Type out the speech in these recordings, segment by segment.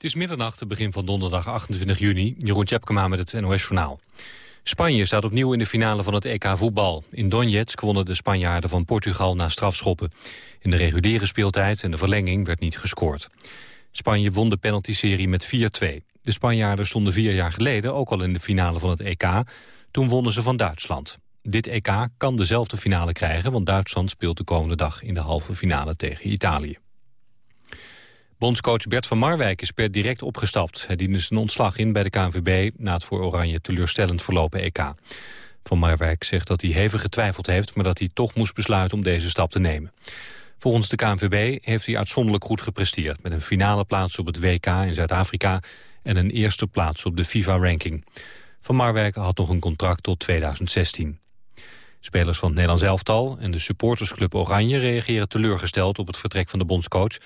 Het is middernacht, het begin van donderdag 28 juni. Jeroen Tjepkema met het NOS Journaal. Spanje staat opnieuw in de finale van het EK voetbal. In Donetsk wonnen de Spanjaarden van Portugal na strafschoppen. In de reguliere speeltijd en de verlenging werd niet gescoord. Spanje won de penaltyserie met 4-2. De Spanjaarden stonden vier jaar geleden ook al in de finale van het EK. Toen wonnen ze van Duitsland. Dit EK kan dezelfde finale krijgen, want Duitsland speelt de komende dag in de halve finale tegen Italië. Bondscoach Bert van Marwijk is per direct opgestapt. Hij diende zijn ontslag in bij de KNVB na het voor Oranje teleurstellend verlopen EK. Van Marwijk zegt dat hij hevig getwijfeld heeft... maar dat hij toch moest besluiten om deze stap te nemen. Volgens de KNVB heeft hij uitzonderlijk goed gepresteerd... met een finale plaats op het WK in Zuid-Afrika... en een eerste plaats op de FIFA-ranking. Van Marwijk had nog een contract tot 2016. Spelers van het Nederlands elftal en de supportersclub Oranje... reageren teleurgesteld op het vertrek van de bondscoach...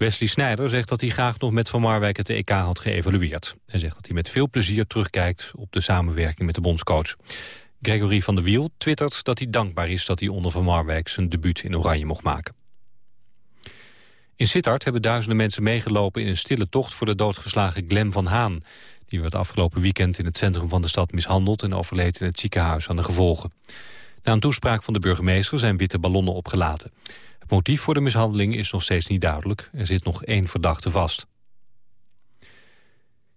Wesley Snijder zegt dat hij graag nog met Van Marwijk het EK had geëvalueerd. Hij zegt dat hij met veel plezier terugkijkt op de samenwerking met de bondscoach. Gregory van der Wiel twittert dat hij dankbaar is dat hij onder Van Marwijk zijn debuut in Oranje mocht maken. In Sittard hebben duizenden mensen meegelopen in een stille tocht voor de doodgeslagen Glen van Haan. Die werd afgelopen weekend in het centrum van de stad mishandeld en overleed in het ziekenhuis aan de gevolgen. Na een toespraak van de burgemeester zijn witte ballonnen opgelaten. Het motief voor de mishandeling is nog steeds niet duidelijk. Er zit nog één verdachte vast.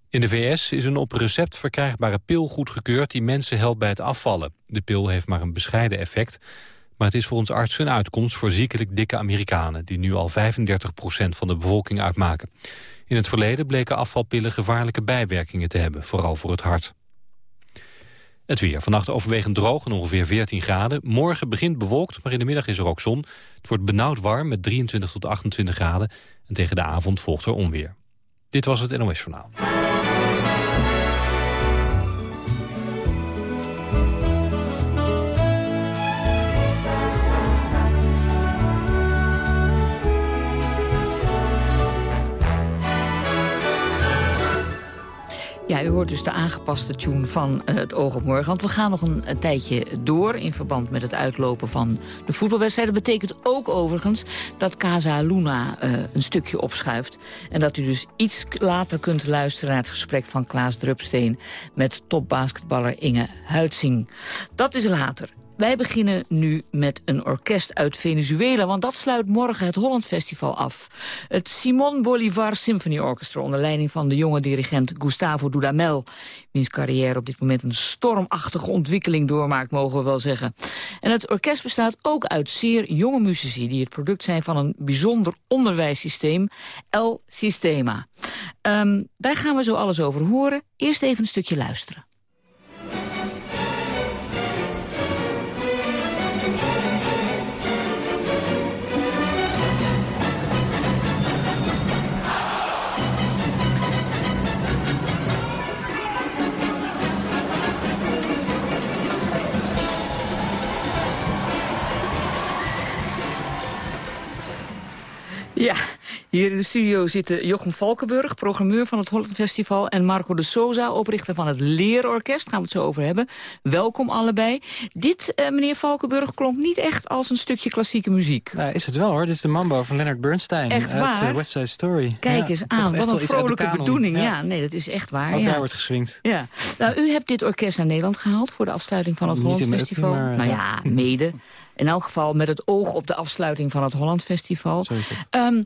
In de VS is een op recept verkrijgbare pil goedgekeurd... die mensen helpt bij het afvallen. De pil heeft maar een bescheiden effect... maar het is voor ons artsen een uitkomst voor ziekelijk dikke Amerikanen... die nu al 35% van de bevolking uitmaken. In het verleden bleken afvalpillen gevaarlijke bijwerkingen te hebben... vooral voor het hart. Het weer. Vannacht overwegend droog en ongeveer 14 graden. Morgen begint bewolkt, maar in de middag is er ook zon. Het wordt benauwd warm met 23 tot 28 graden. En tegen de avond volgt er onweer. Dit was het NOS Journaal. U hoort dus de aangepaste tune van uh, het Oog op Morgen. Want we gaan nog een, tijdje door in verband met het uitlopen van de voetbalwedstrijd. Dat betekent ook overigens dat Casa Luna uh, een stukje opschuift. En dat u dus iets later kunt luisteren naar het gesprek van Klaas Drupsteen... met topbasketballer Inge Huitzing. Dat is later. Wij beginnen nu met een orkest uit Venezuela... want dat sluit morgen het Holland Festival af. Het Simon Bolivar Symphony Orchestra... onder leiding van de jonge dirigent Gustavo Dudamel... wiens carrière op dit moment een stormachtige ontwikkeling doormaakt... mogen we wel zeggen. En het orkest bestaat ook uit zeer jonge muzici... die het product zijn van een bijzonder onderwijssysteem, El Sistema. Um, daar gaan we zo alles over horen. Eerst even een stukje luisteren. Ja, hier in de studio zitten Jochem Valkenburg, programmeur van het Holland Festival... en Marco de Souza, oprichter van het Leerorkest. Gaan we het zo over hebben. Welkom allebei. Dit, uh, meneer Valkenburg, klonk niet echt als een stukje klassieke muziek. Nou, is het wel hoor. Dit is de Mambo van Leonard Bernstein. Echt waar? Uit uh, West Side Story. Kijk eens aan, wat een vrolijke bedoeling. Ja. nee, dat is echt waar. Ook ja. daar wordt geswingd. Ja. Nou, u hebt dit orkest naar Nederland gehaald voor de afsluiting van het Holland Festival. maar, nou ja, mede. In elk geval met het oog op de afsluiting van het Holland Festival. Zo is. Um,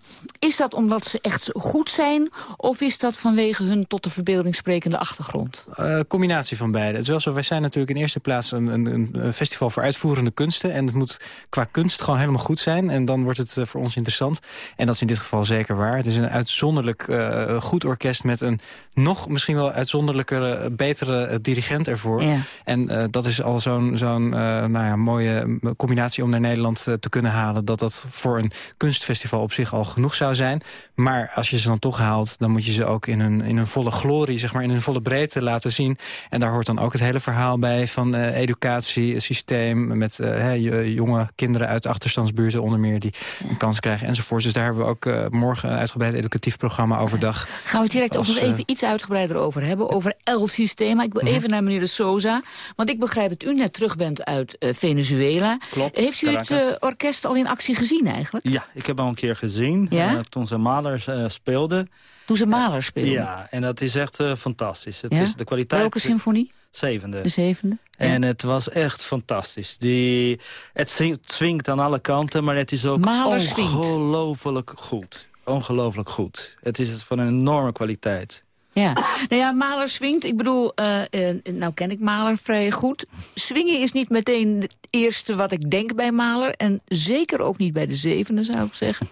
dat omdat ze echt goed zijn? Of is dat vanwege hun tot de verbeelding sprekende achtergrond? Uh, combinatie van beide. Het is wel zo, wij zijn natuurlijk in eerste plaats een, een, een, festival voor uitvoerende kunsten. En het moet qua kunst gewoon helemaal goed zijn. En dan wordt het uh, voor ons interessant. En dat is in dit geval zeker waar. Het is een uitzonderlijk uh, goed orkest met een nog misschien wel uitzonderlijke, betere dirigent ervoor. Ja. En dat is al zo'n zo'n nou ja, mooie combinatie om naar Nederland te kunnen halen. Dat dat voor een kunstfestival op zich al genoeg zou zijn. Maar als je ze dan toch haalt, dan moet je ze ook in hun, in hun volle glorie, zeg maar, in hun volle breedte laten zien. En daar hoort dan ook het hele verhaal bij van uh, educatie, systeem, met uh, jonge kinderen uit achterstandsbuurten onder meer die een kans krijgen enzovoort. Dus daar hebben we ook uh, morgen een uitgebreid educatief programma overdag. Gaan we het direct Als, even iets uitgebreider over hebben, over El-Systema. Ik wil Mhm. even naar meneer de Souza, want ik begrijp dat u net terug bent uit Venezuela. Klopt. Klopt. Heeft u het Caracas. orkest al in actie gezien eigenlijk? Ja, ik heb al een keer gezien. Ja? eh, toen ze Malers eh, speelden. Toen ze Mahler speelden? Ja, en dat is echt eh, fantastisch. Het Ja? is de kwaliteit... Welke symfonie? Zevende. De zevende? Ja. En het was echt fantastisch. Die, het swingt aan alle kanten, maar het is ook Mahler ongelooflijk goed. Ongelooflijk goed. Het is van een enorme kwaliteit. Ja, nou ja, Mahler swingt. Ik bedoel, eh, eh, nou ken ik Mahler vrij goed. Swingen is niet meteen het eerste wat ik denk bij Mahler. En zeker ook niet bij de zevende, zou ik zeggen.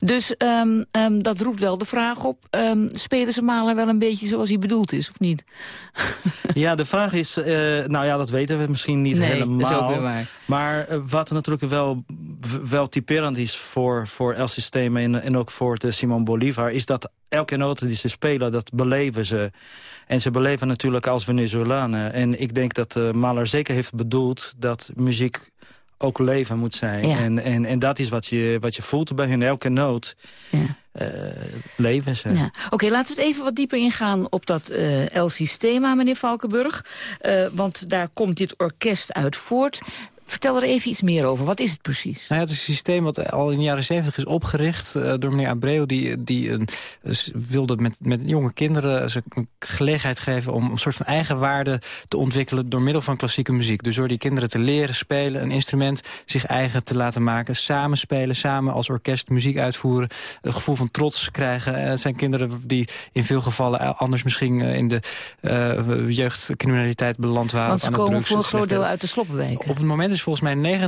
dus ehm, ehm, dat roept wel de vraag op. ehm, spelen ze Mahler wel een beetje zoals hij bedoeld is, of niet? Ja, de vraag is... eh, nou ja, dat weten we misschien niet Nee, helemaal. dat is ook weer waar. Maar wat natuurlijk wel, wel typerend is voor, voor El Sistema en, en ook voor de Simon Bolivar... is dat elke note die ze spelen, dat beleven ze. En ze beleven natuurlijk als Venezolanen. En ik denk dat uh, Mahler zeker heeft bedoeld dat muziek ook leven moet zijn. Ja. En, en, en dat is wat je, wat je voelt bij hun. Elke noot Ja. uh, leven ze. Ja. Oké, laten we het even wat dieper ingaan op dat uh, El Sistema, meneer Valkenburg. Uh, want daar komt dit orkest uit voort. Vertel er even iets meer over. Wat is het precies? Nou ja, het is een systeem wat al in de jaren zeventig is opgericht uh, door meneer Abreu. Die, die een, wilde met, met jonge kinderen ze een gelegenheid geven om een soort van eigenwaarde te ontwikkelen door middel van klassieke muziek. Dus door die kinderen te leren spelen, een instrument zich eigen te laten maken. Samen spelen, samen als orkest muziek uitvoeren. Een gevoel van trots krijgen. Het zijn kinderen die in veel gevallen anders misschien in de jeugdcriminaliteit beland waren. Want ze komen voor een groot deel uit de sloppenwijken. Op het moment is volgens mij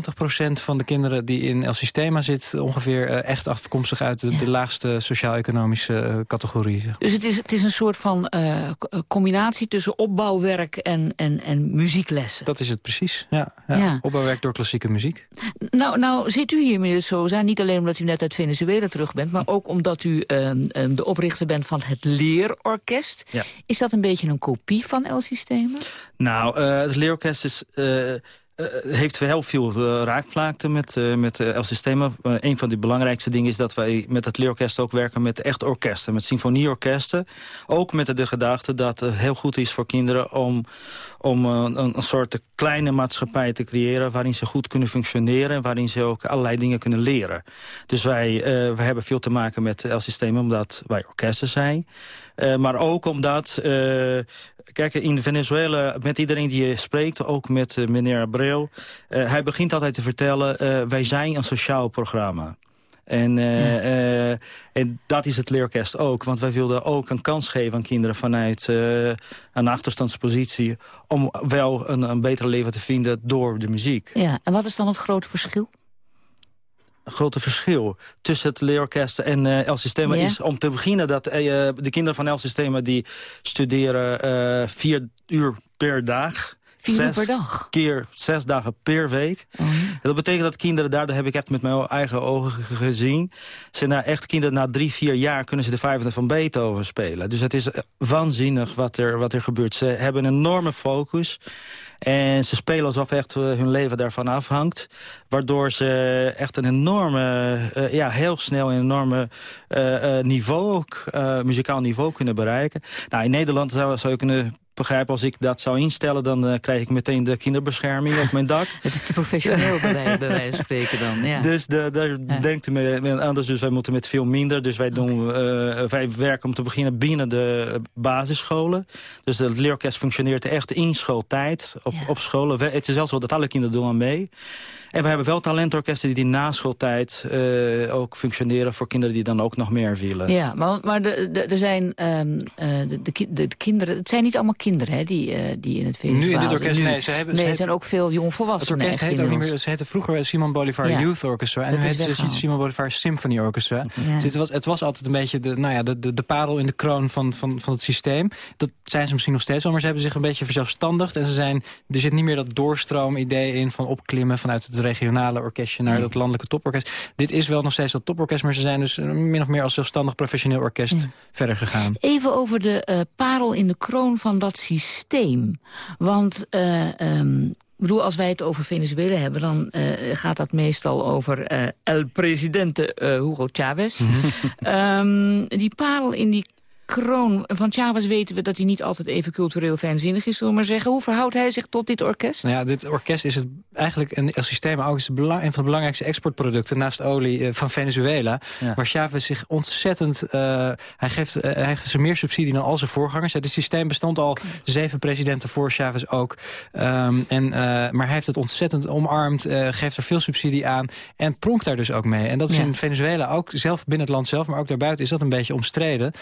90% van de kinderen die in El Sistema zit... ongeveer uh, echt afkomstig uit de, ja. de laagste sociaal-economische uh, categorie. Dus het is, het is een soort van uh, combinatie tussen opbouwwerk en, en, en muzieklessen? Dat is het precies, ja. ja. ja. Opbouwwerk door klassieke muziek. Nou, nou zit u hier, meneer Souza, niet alleen omdat u net uit Venezuela terug bent... maar ook omdat u de oprichter bent van het Leerorkest. Ja. Is dat een beetje een kopie van El Sistema? Nou, het Leerorkest is... Uh, heeft heel veel uh, met, uh, met El Sistema. een van de belangrijkste dingen is dat wij met het leerorkest ook werken met echt orkesten. Met symfonieorkesten. Ook met de gedachte dat het heel goed is voor kinderen om, om een, een, soort kleine maatschappij te creëren... waarin ze goed kunnen functioneren en waarin ze ook allerlei dingen kunnen leren. Dus wij, wij hebben veel te maken met El Sistema omdat wij orkesten zijn. maar ook omdat... Kijk, in Venezuela, met iedereen die je spreekt, ook met uh, meneer Abreu... Uh, hij begint altijd te vertellen, uh, wij zijn een sociaal programma. En, en dat is het leerorkest ook. Want wij wilden ook een kans geven aan kinderen vanuit een achterstandspositie... om wel een, een beter leven te vinden door de muziek. Ja, en wat is dan het grote verschil? Grote verschil tussen het leerorkest en uh, El Sistema is om te beginnen dat uh, de kinderen van El Sistema die studeren uh, vier uur per dag. Vier uur per dag? Keer zes dagen per week. Oh. Dat betekent dat kinderen daar, dat heb ik echt met mijn eigen ogen gezien... zijn daar echt kinderen na drie, vier jaar kunnen ze de vijfde van Beethoven spelen. Dus het is waanzinnig wat er, wat er gebeurt. Ze hebben een enorme focus... En ze spelen alsof echt hun leven daarvan afhangt. Waardoor ze echt een enorme, uh, ja, heel snel een enorme uh, niveau, muzikaal niveau kunnen bereiken. Nou, in Nederland zou, zou je kunnen begrijpen, als ik dat zou instellen... dan uh, krijg ik meteen de kinderbescherming op mijn dak. Het is te professioneel bij, wij, bij wijze van spreken dan, ja. Dus de, daar ja. denkt u me anders, dus wij moeten met veel minder. Dus wij, doen, okay. uh, wij werken om te beginnen binnen de basisscholen. Dus het leerorkest functioneert echt in schooltijd, op, ja. op scholen. Het is wel zo dat alle kinderen doen aan mee. En we hebben wel talentorkesten die na schooltijd uh, ook functioneren... voor kinderen die dan ook nog meer willen. Ja, maar, maar de, de, er zijn um, uh, de, de, de, kinderen... Het zijn niet allemaal kinderen hè, die, uh, die in het Venezuela Nu in dit orkest, nee. Ze hebben, nee, ze er zijn ook veel jongvolwassenen. Het orkest heet ook niet meer... Ze heette vroeger Simon Bolivar ja. Youth Orchestra. En nu heet het Simon Bolivar Symphony Orchestra. Ja. Dus het, was, het was altijd een beetje de, nou ja, de, de, de parel in de kroon van, van, van het systeem. Dat zijn ze misschien nog steeds wel, maar ze hebben zich een beetje verzelfstandigd. En ze zijn, er zit niet meer dat doorstroom-idee in van opklimmen vanuit het regionale orkest naar dat landelijke toporkest. Dit is wel nog steeds dat toporkest, maar ze zijn dus min of meer als zelfstandig professioneel orkest ja. verder gegaan. Even over de uh, parel in de kroon van dat systeem. Want uh, um, ik bedoel, als wij het over Venezuela hebben... dan uh, gaat dat meestal over uh, el presidente uh, Hugo Chavez. um, die parel in die Kroon, van Chavez weten we dat hij niet altijd even cultureel fijnzinnig is, zullen we maar zeggen. Hoe verhoudt hij zich tot dit orkest? Nou ja, dit orkest is het eigenlijk een systeem, ook is een van de belangrijkste exportproducten naast olie van Venezuela. Waar Chavez zich ontzettend, hij, geeft, hij geeft ze meer subsidie dan al zijn voorgangers. Het systeem bestond al zeven presidenten voor Chavez ook. Um, en, maar hij heeft het ontzettend omarmd, geeft er veel subsidie aan en pronkt daar dus ook mee. En dat is in Venezuela ook, zelf binnen het land zelf, maar ook daarbuiten is dat een beetje omstreden.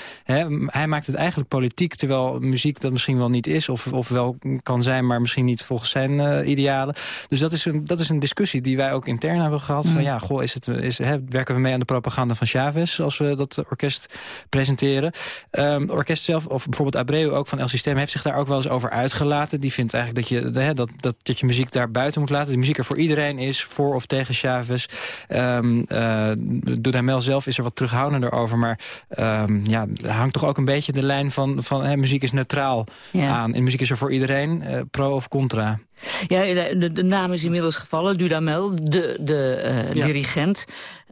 Hij maakt het eigenlijk politiek, terwijl muziek dat misschien wel niet is... of, of wel kan zijn, maar misschien niet volgens zijn uh, idealen. Dus dat is, een, dat is een discussie die wij ook intern hebben gehad. Van mm. ja, goh, is het, is, werken we mee aan de propaganda van Chavez... als we dat orkest presenteren? Um, orkest zelf, of bijvoorbeeld Abreu ook van El System... heeft zich daar ook wel eens over uitgelaten. Die vindt eigenlijk dat je, dat, dat, dat je muziek daar buiten moet laten. Die muziek er voor iedereen is, voor of tegen Chavez. Um, uh, Dudamel zelf is er wat terughoudender over. Maar um, ja, hangt toch ook een beetje de lijn van, van hè, muziek is neutraal aan. En muziek is er voor iedereen, uh, pro of contra. Ja, de, de, naam is inmiddels gevallen, Dudamel, de, de uh, dirigent.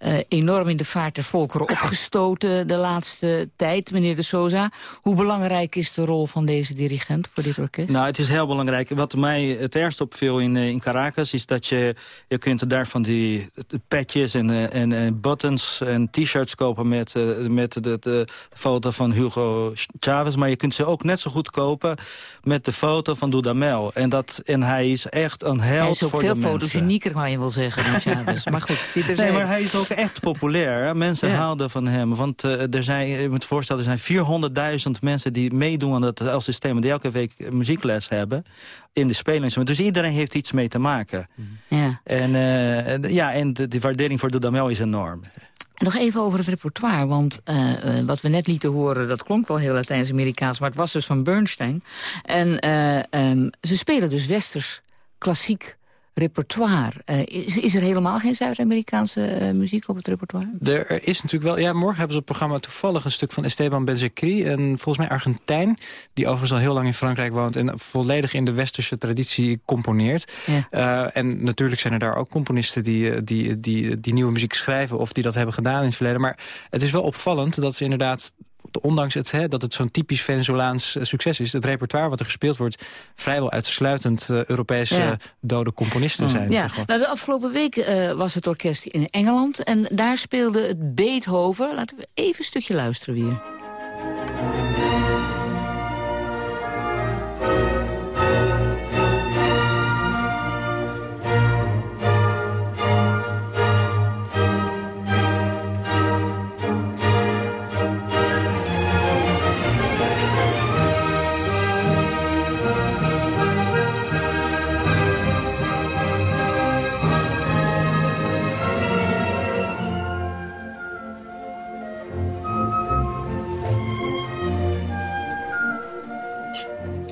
Uh, enorm in de vaart der volkeren opgestoten de laatste tijd, meneer de Sosa. Hoe belangrijk is de rol van deze dirigent voor dit orkest? Nou, het is heel belangrijk. Wat mij het eerst opviel in, in Caracas is dat je, je kunt daar van die petjes en, en, en buttons en t-shirts kopen met, met de, de, foto van Hugo Chavez. Maar je kunt ze ook net zo goed kopen met de foto van Dudamel. En, dat, en hij is echt een held voor de mensen. Hij is ook veel fotogenieker, kan je wel zeggen, dan Chavez. maar goed, dit is Nee, maar hij is ook echt populair. Mensen ja. houden van hem. Want uh, er zijn, je moet voorstellen, er zijn 400.000 mensen die meedoen aan het systeem. Die elke week muziekles hebben in de spelen. Dus iedereen heeft iets mee te maken. Ja. En, uh, ja, en de, de waardering voor Dudamel is enorm. Nog even over het repertoire, want uh, uh, wat we net lieten horen... dat klonk wel heel Latijns-Amerikaans, maar het was dus van Bernstein. En uh, um, ze spelen dus westers klassiek repertoire. Uh, is, is, er helemaal geen Zuid-Amerikaanse uh, muziek op het repertoire? Er is natuurlijk wel... Ja, morgen hebben ze op het programma toevallig een stuk van Esteban Bezekri. Een volgens mij Argentijn, die overigens al heel lang in Frankrijk woont... en volledig in de westerse traditie componeert. Ja. Uh, en natuurlijk zijn er daar ook componisten die, die, die, die nieuwe muziek schrijven... of die dat hebben gedaan in het verleden. Maar het is wel opvallend dat ze inderdaad ondanks het, hè, dat het zo'n typisch Venezolaans uh, succes is... het repertoire wat er gespeeld wordt... vrijwel uitsluitend uh, Europese dode componisten zijn. Ja. Nou, de afgelopen week uh, was het orkest in Engeland... en daar speelde het Beethoven. Laten we even een stukje luisteren weer.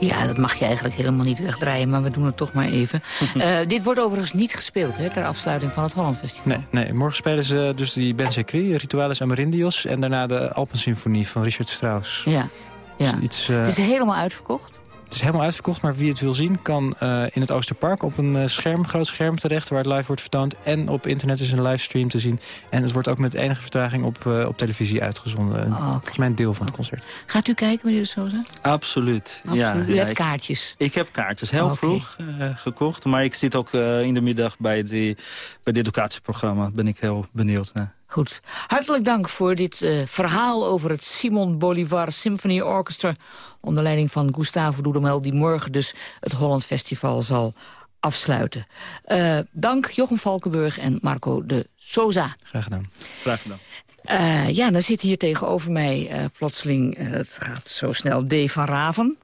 Ja, dat mag je eigenlijk helemaal niet wegdraaien, maar we doen het toch maar even. uh, dit wordt overigens niet gespeeld, hè, ter afsluiting van het Holland Festival. Nee, nee morgen spelen ze dus die Ben Secri, Rituales Amerindios... en daarna de Alpensymfonie van Richard Strauss. Ja, ja. Iets, uh... het is helemaal uitverkocht? Het is helemaal uitverkocht, maar wie het wil zien... kan uh, in het Oosterpark op een uh, scherm, groot scherm terecht... waar het live wordt vertoond. En op internet is een livestream te zien. En het wordt ook met enige vertraging op, uh, op televisie uitgezonden. Oh, okay. Volgens mij een deel van het concert. Gaat u kijken, meneer de Souza? Absoluut. Absoluut. Ja, u ja, hebt kaartjes? Ik, ik heb kaartjes. Heel vroeg gekocht. Maar ik zit ook in de middag bij, die, bij het educatieprogramma. Ben ik heel benieuwd naar. Goed. Hartelijk dank voor dit uh, verhaal over het Simon Bolivar Symphony Orchestra... onder leiding van Gustavo Dudamel, die morgen dus het Holland Festival zal afsluiten. Uh, dank Jochem Valkenburg en Marco de Sosa. Graag gedaan. Graag gedaan. Uh, ja, dan zit hier tegenover mij plotseling, het gaat zo snel, D. van Raven.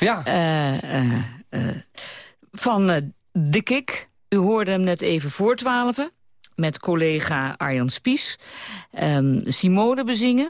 Ja. van De Kik. U hoorde hem net even voortwalven met collega Arjan Spies. Um, Simone bezingen.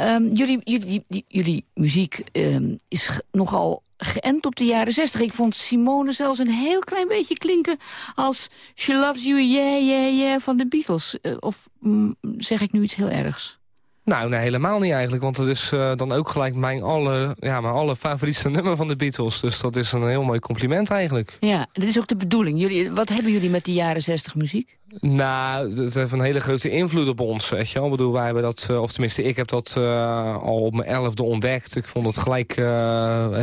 Um, jullie, jullie, jullie muziek um, is nogal geënt op de jaren zestig. Ik vond Simone zelfs een heel klein beetje klinken als She Loves You, Yeah, Yeah, Yeah van de Beatles. Uh, of mm, zeg ik nu iets heel ergs? Nou, nee, helemaal niet eigenlijk. Want het is uh, dan ook gelijk mijn, alle, ja, mijn alle favorietste nummer van de Beatles. Dus dat is een heel mooi compliment eigenlijk. Ja, dat is ook de bedoeling. Jullie, wat hebben jullie met die jaren zestig muziek? Nou, dat heeft een hele grote invloed op ons. Weet je wel. Ik bedoel, wij hebben dat, eh, of tenminste, ik heb dat uh, al op mijn elfde ontdekt. Ik vond het gelijk uh,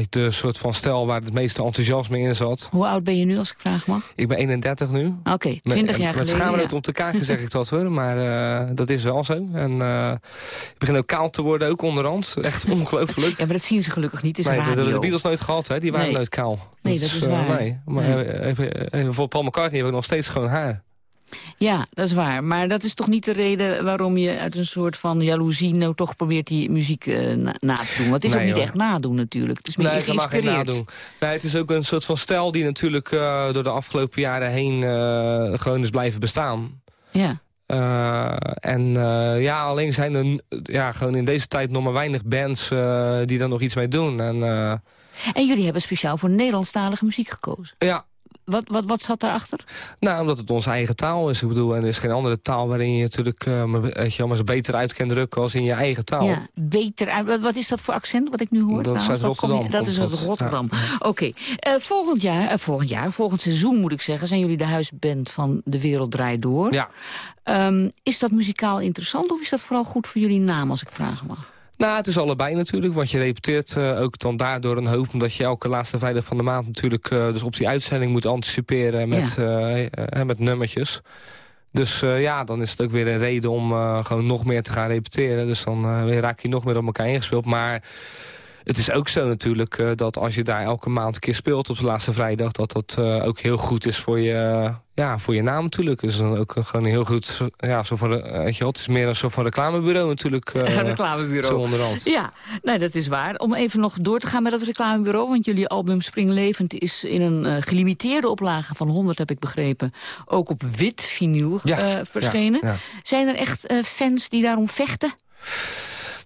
de soort van stijl waar het meeste enthousiasme in zat. Hoe oud ben je nu, als ik vraag mag? Ik ben 31 nu. Oké, okay, 20 jaar geleden. Met schaamrood ja. om te kaken zeg ik dat hoor, maar dat is wel zo. En ik begin ook kaal te worden, ook onderhand. Echt ongelooflijk. ja, maar dat zien ze gelukkig niet, het is nee, radio. Dat hebben de Beatles nooit gehad, hè? die waren nee. nooit kaal. Nee, dat, is waar. nee. Maar even, even voor Paul McCartney heb ik nog steeds gewoon haar. Ja, dat is waar. Maar dat is toch niet de reden waarom je uit een soort van jaloezie... nou toch probeert die muziek uh, na, na, te doen. Want het is nee, ook niet hoor. echt nadoen natuurlijk. Het is meer nee, nadoen. Nee, het is ook een soort van stijl die natuurlijk uh, door de afgelopen jaren heen... Uh, gewoon is blijven bestaan. Ja. Uh, en uh, ja, alleen zijn er ja, gewoon in deze tijd nog maar weinig bands die daar nog iets mee doen. En, en jullie hebben speciaal voor Nederlandstalige muziek gekozen? Ja. Wat, wat, wat zat daarachter? Nou, omdat het onze eigen taal is. Ik bedoel, en er is geen andere taal waarin je natuurlijk uh, je, maar beter uit kan drukken als in je eigen taal. Ja, beter uit. Wat is dat voor accent wat ik nu hoor? Dat is uit Rotterdam. Je, dat is uit Rotterdam. Ja. Oké. Okay. Uh, volgend jaar, uh, volgend jaar, volgend seizoen moet ik zeggen, zijn jullie de huisband van De Wereld Draait Door. Ja. Um, is dat muzikaal interessant of is dat vooral goed voor jullie naam, als ik vragen mag? Nou, het is allebei natuurlijk, want je repeteert uh, ook dan daardoor een hoop... omdat je elke laatste vrijdag van de maand natuurlijk uh, dus op die uitzending moet anticiperen met, ja. uh, met nummertjes. Dus ja, dan is het ook weer een reden om gewoon nog meer te gaan repeteren. Dus dan raak je nog meer op elkaar ingespeeld. Maar het is ook zo natuurlijk uh, dat als je daar elke maand een keer speelt op de laatste vrijdag... dat dat uh, ook heel goed is voor je, ja, voor je naam natuurlijk. Dus dan ook gewoon een heel goed... Ja, zo weet je het is meer een soort van reclamebureau natuurlijk. een reclamebureau. Zo onderhand. Ja, nee, dat is waar. Om even nog door te gaan met dat reclamebureau... want jullie album Springlevend is in een gelimiteerde oplage van 100, heb ik begrepen... ook op wit vinyl ja, verschenen. Ja, ja. Zijn er echt fans die daarom vechten?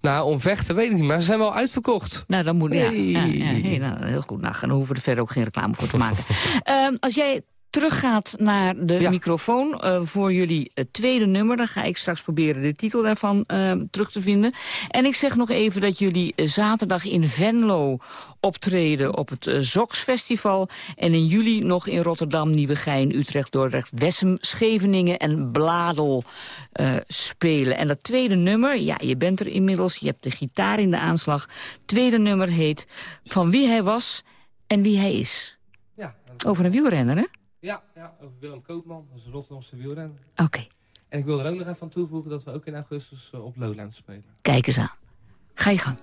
Nou, om vechten weet ik niet, maar ze zijn wel uitverkocht. Nou, dan moet... Ja, ja, ja hey, nou, heel goed. Nou, dan hoeven we er verder ook geen reclame voor te maken. uh, als jij teruggaat naar de ja. microfoon uh, voor jullie uh, tweede nummer. Dan ga ik straks proberen de titel daarvan uh, terug te vinden. En ik zeg nog even dat jullie zaterdag in Venlo optreden op het Zox Festival. En in juli nog in Rotterdam, Nieuwegein, Utrecht, Dordrecht, Wessem, Scheveningen en Bladel spelen. En dat tweede nummer, ja, je bent er inmiddels. Je hebt de gitaar in de aanslag. tweede nummer heet Van wie hij was en wie hij is. Ja, Over een wielrenner, hè? Ja, ja, over Willem Koopman, dat is een Rotterdamse wielrenner. Oké. Okay. En ik wil er ook nog even aan toevoegen dat we ook in augustus uh, op Lowlands spelen. Kijk eens aan. Ga je gang.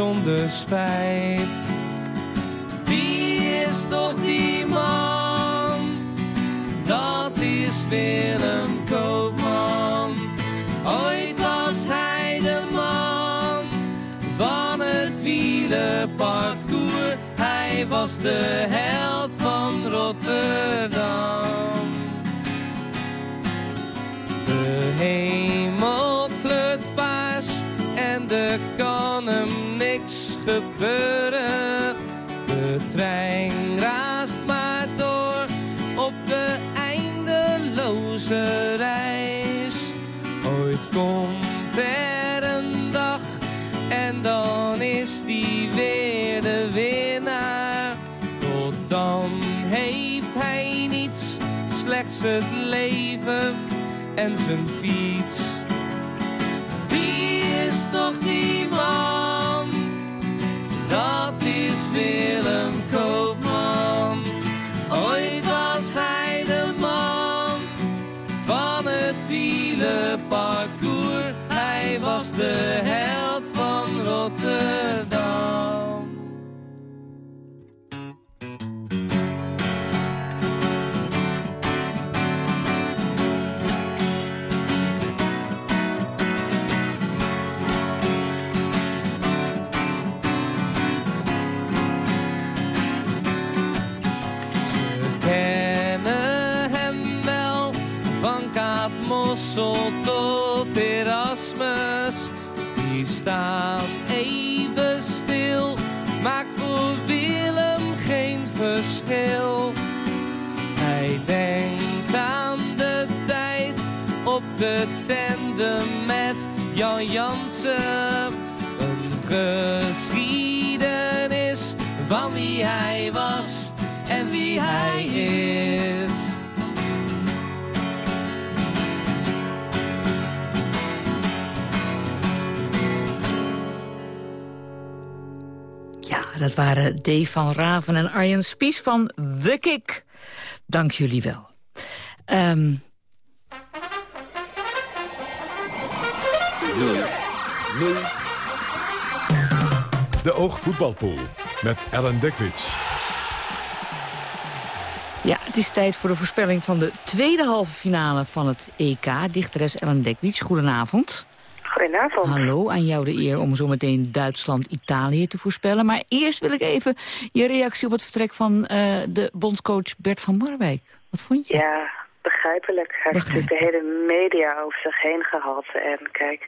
Zonder spijt. Wie is toch die man? Dat is Willem Koopman. Ooit was hij de man van het wielenparcours. Hij was de held van Rotterdam. De hemel gebeuren. De trein raast maar door op de eindeloze reis. Ooit komt er een dag en dan is die weer de winnaar. Tot dan heeft hij niets, slechts het leven en zijn fiets. Wie is toch die man? Dat Jan Jansen. Een geschiedenis van wie hij was en wie hij is. Ja, dat waren Dave van Raven en Arjen Spies van The Kick. Dank jullie wel. Ehm, De Oogvoetbalpool met Ellen Dekwits. ja, het is tijd voor de voorspelling van de tweede halve finale van het EK. Dichteres Ellen Dekwits, goedenavond. Goedenavond. Hallo, aan jou de eer om zometeen Duitsland-Italië te voorspellen. Maar eerst wil ik even je reactie op het vertrek van eh, de bondscoach Bert van Marwijk. Wat vond je? Ja, begrijpelijk. Hij heeft natuurlijk de hele media over zich heen gehad. En kijk,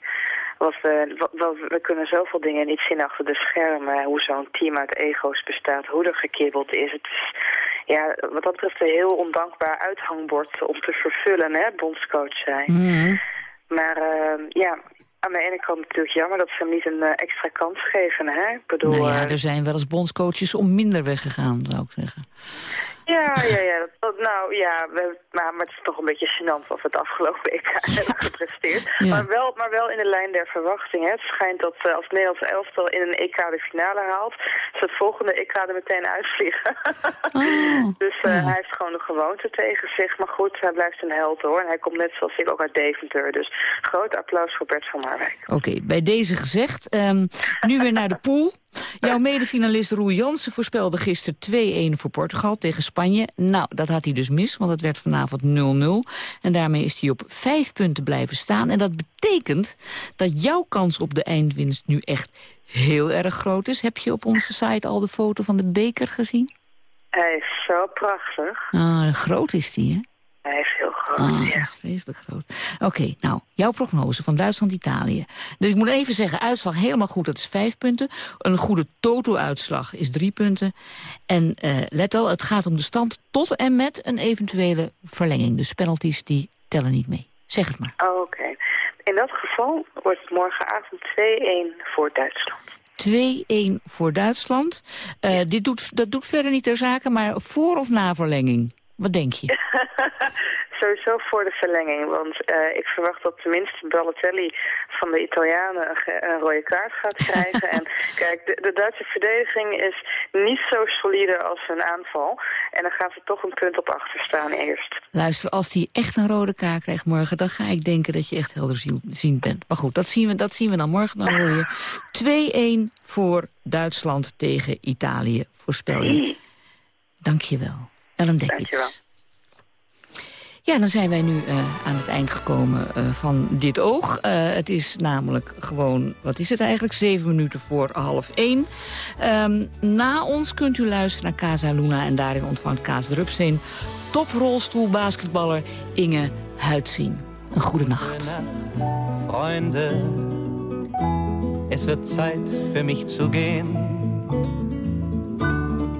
wat we, wat, we kunnen zoveel dingen niet zien achter de schermen. Hoe zo'n team uit ego's bestaat, hoe er gekibbeld is. Het is ja, wat dat betreft een heel ondankbaar uithangbord om te vervullen, hè, bondscoach zijn. Maar eh, ja, aan de ene kant natuurlijk jammer dat ze hem niet een eh, extra kans geven. Hè? Ik bedoel, Nou ja, eh, er zijn wel eens bondscoaches om minder weggegaan, zou ik zeggen. Ja, ja, ja. Nou ja, we, maar, maar het is toch een beetje gênant wat we het afgelopen EK hebben gepresteerd. Ja. Maar, wel, maar wel in de lijn der verwachting. Hè. Het schijnt dat eh, als Nederlands elftal in een EK de finale haalt, ze het volgende EK er meteen uitvliegen. Oh, dus eh, ja. hij heeft gewoon de gewoonte tegen zich. Maar goed, hij blijft een held hoor. En hij komt net zoals ik ook uit Deventer. Dus groot applaus voor Bert van Marwijk. Oké, bij deze gezegd. ehm, nu weer naar de pool. Jouw medefinalist Roel Jansen voorspelde gisteren 2-1 voor Portugal tegen Spanje. Nou, dat had hij dus mis, want het werd vanavond 0-0. En daarmee is hij op vijf punten blijven staan. En dat betekent dat jouw kans op de eindwinst nu echt heel erg groot is. Heb je op onze site al de foto van de beker gezien? Hij is zo prachtig. Ah, groot is die, hè? Hij is heel groot, Ah, dat ja. is vreselijk groot. Oké, nou, jouw prognose van Duitsland-Italië. Dus ik moet even zeggen, uitslag helemaal goed, dat is vijf punten. Een goede toto-uitslag is drie punten. En eh, let al, het gaat om de stand tot en met een eventuele verlenging. Dus penalties, die tellen niet mee. Zeg het maar. Oh, Oké. In dat geval wordt het morgenavond 2-1 voor Duitsland. 2-1 voor Duitsland. Eh, dit doet, dat doet verder niet ter zake, maar voor of na verlenging? Wat denk je? Sowieso voor de verlenging, want eh, ik verwacht dat tenminste Balotelli van de Italianen een, rode kaart gaat krijgen. en kijk, de, de Duitse verdediging is niet zo solide als hun aanval. En dan gaan ze toch een punt op achter staan eerst. Luister, als die echt een rode kaart krijgt morgen... dan ga ik denken dat je echt helderziend bent. Maar goed, dat zien we, dat zien we dan morgen. Dan hoor je 2-1 voor Duitsland tegen Italië. Voorspel je. Dank je wel. Ellen Dank je wel. Dekwits. Ja, dan zijn wij nu eh, aan het eind gekomen eh, van dit oog. Eh, het is namelijk gewoon, wat is het eigenlijk, zeven minuten voor half één. Ehm, na ons kunt u luisteren naar Casa Luna... en daarin ontvangt Kaas Drupsteen toprolstoelbasketballer Inge Huitzing. Een goede nacht. Freunde, es wird Zeit für mich zu gehen.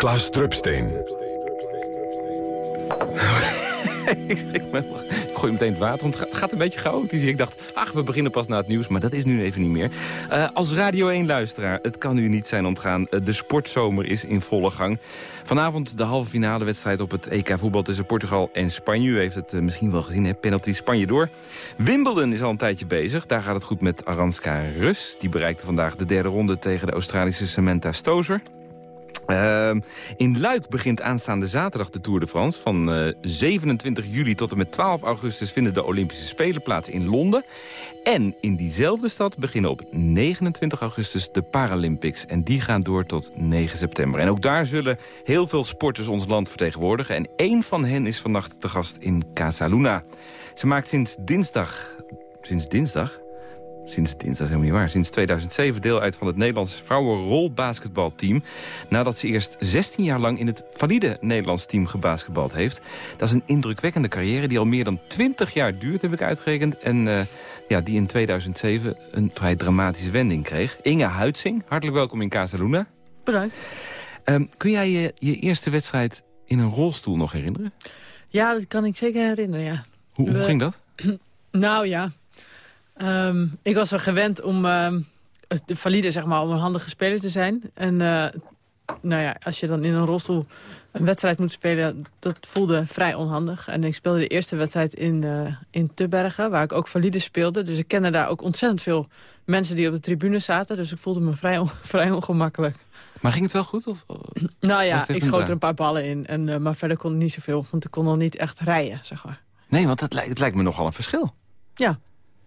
Klaas Drupsteen. ik, gooi meteen het water om. Het gaat- gaat een beetje chaotisch. Ik dacht, ach, we beginnen pas na het nieuws. Maar dat is nu even niet meer. Eh, als Radio 1-luisteraar, het kan u niet zijn ontgaan. eh, de sportzomer is in volle gang. Vanavond de halve finale wedstrijd op het EK voetbal tussen Portugal en Spanje. U heeft het eh, misschien wel gezien, hè? penalty Spanje door. Wimbledon is al een tijdje bezig. Daar gaat het goed met Aranska Rus. Die bereikte vandaag de derde ronde tegen de Australische Samantha Stozer. Ehm, in Luik begint aanstaande zaterdag de Tour de France. Van eh, 27 juli tot en met 12 augustus vinden de Olympische Spelen plaats in Londen. En in diezelfde stad beginnen op 29 augustus de Paralympics. En die gaan door tot 9 september. En ook daar zullen heel veel sporters ons land vertegenwoordigen. En één van hen is vannacht te gast in Casa Luna. Ze maakt sinds dinsdag... Sinds dinsdag? Sinds, is helemaal niet waar, sinds 2007 deel uit van het Nederlands vrouwenrolbasketbalteam. Nadat ze eerst 16 jaar lang in het valide Nederlands team gebasketbald heeft. Dat is een indrukwekkende carrière die al meer dan 20 jaar duurt, heb ik uitgerekend. En uh, ja, die in 2007 een vrij dramatische wending kreeg. Inge Huitzing, hartelijk welkom in Casaluna. Bedankt. Um, kun jij je, je eerste wedstrijd in een rolstoel nog herinneren? Ja, dat kan ik zeker herinneren, ja. Hoe, hoe ging dat? nou ja, um, ik was wel gewend om um, valide, zeg maar, om een handige speler te zijn. En uh, nou ja, als je dan in een rolstoel een wedstrijd moet spelen, dat voelde vrij onhandig. En ik speelde de eerste wedstrijd in, uh, in Tubbergen, waar ik ook valide speelde. Dus ik kende daar ook ontzettend veel mensen die op de tribune zaten. Dus ik voelde me vrij, on, vrij ongemakkelijk. Maar ging het wel goed? Of, nou ja, ik schoot er een paar ballen in. En, uh, maar verder kon ik niet zoveel, want ik kon nog niet echt rijden, zeg maar. Nee, want het lijkt, het lijkt me nogal een verschil. Ja,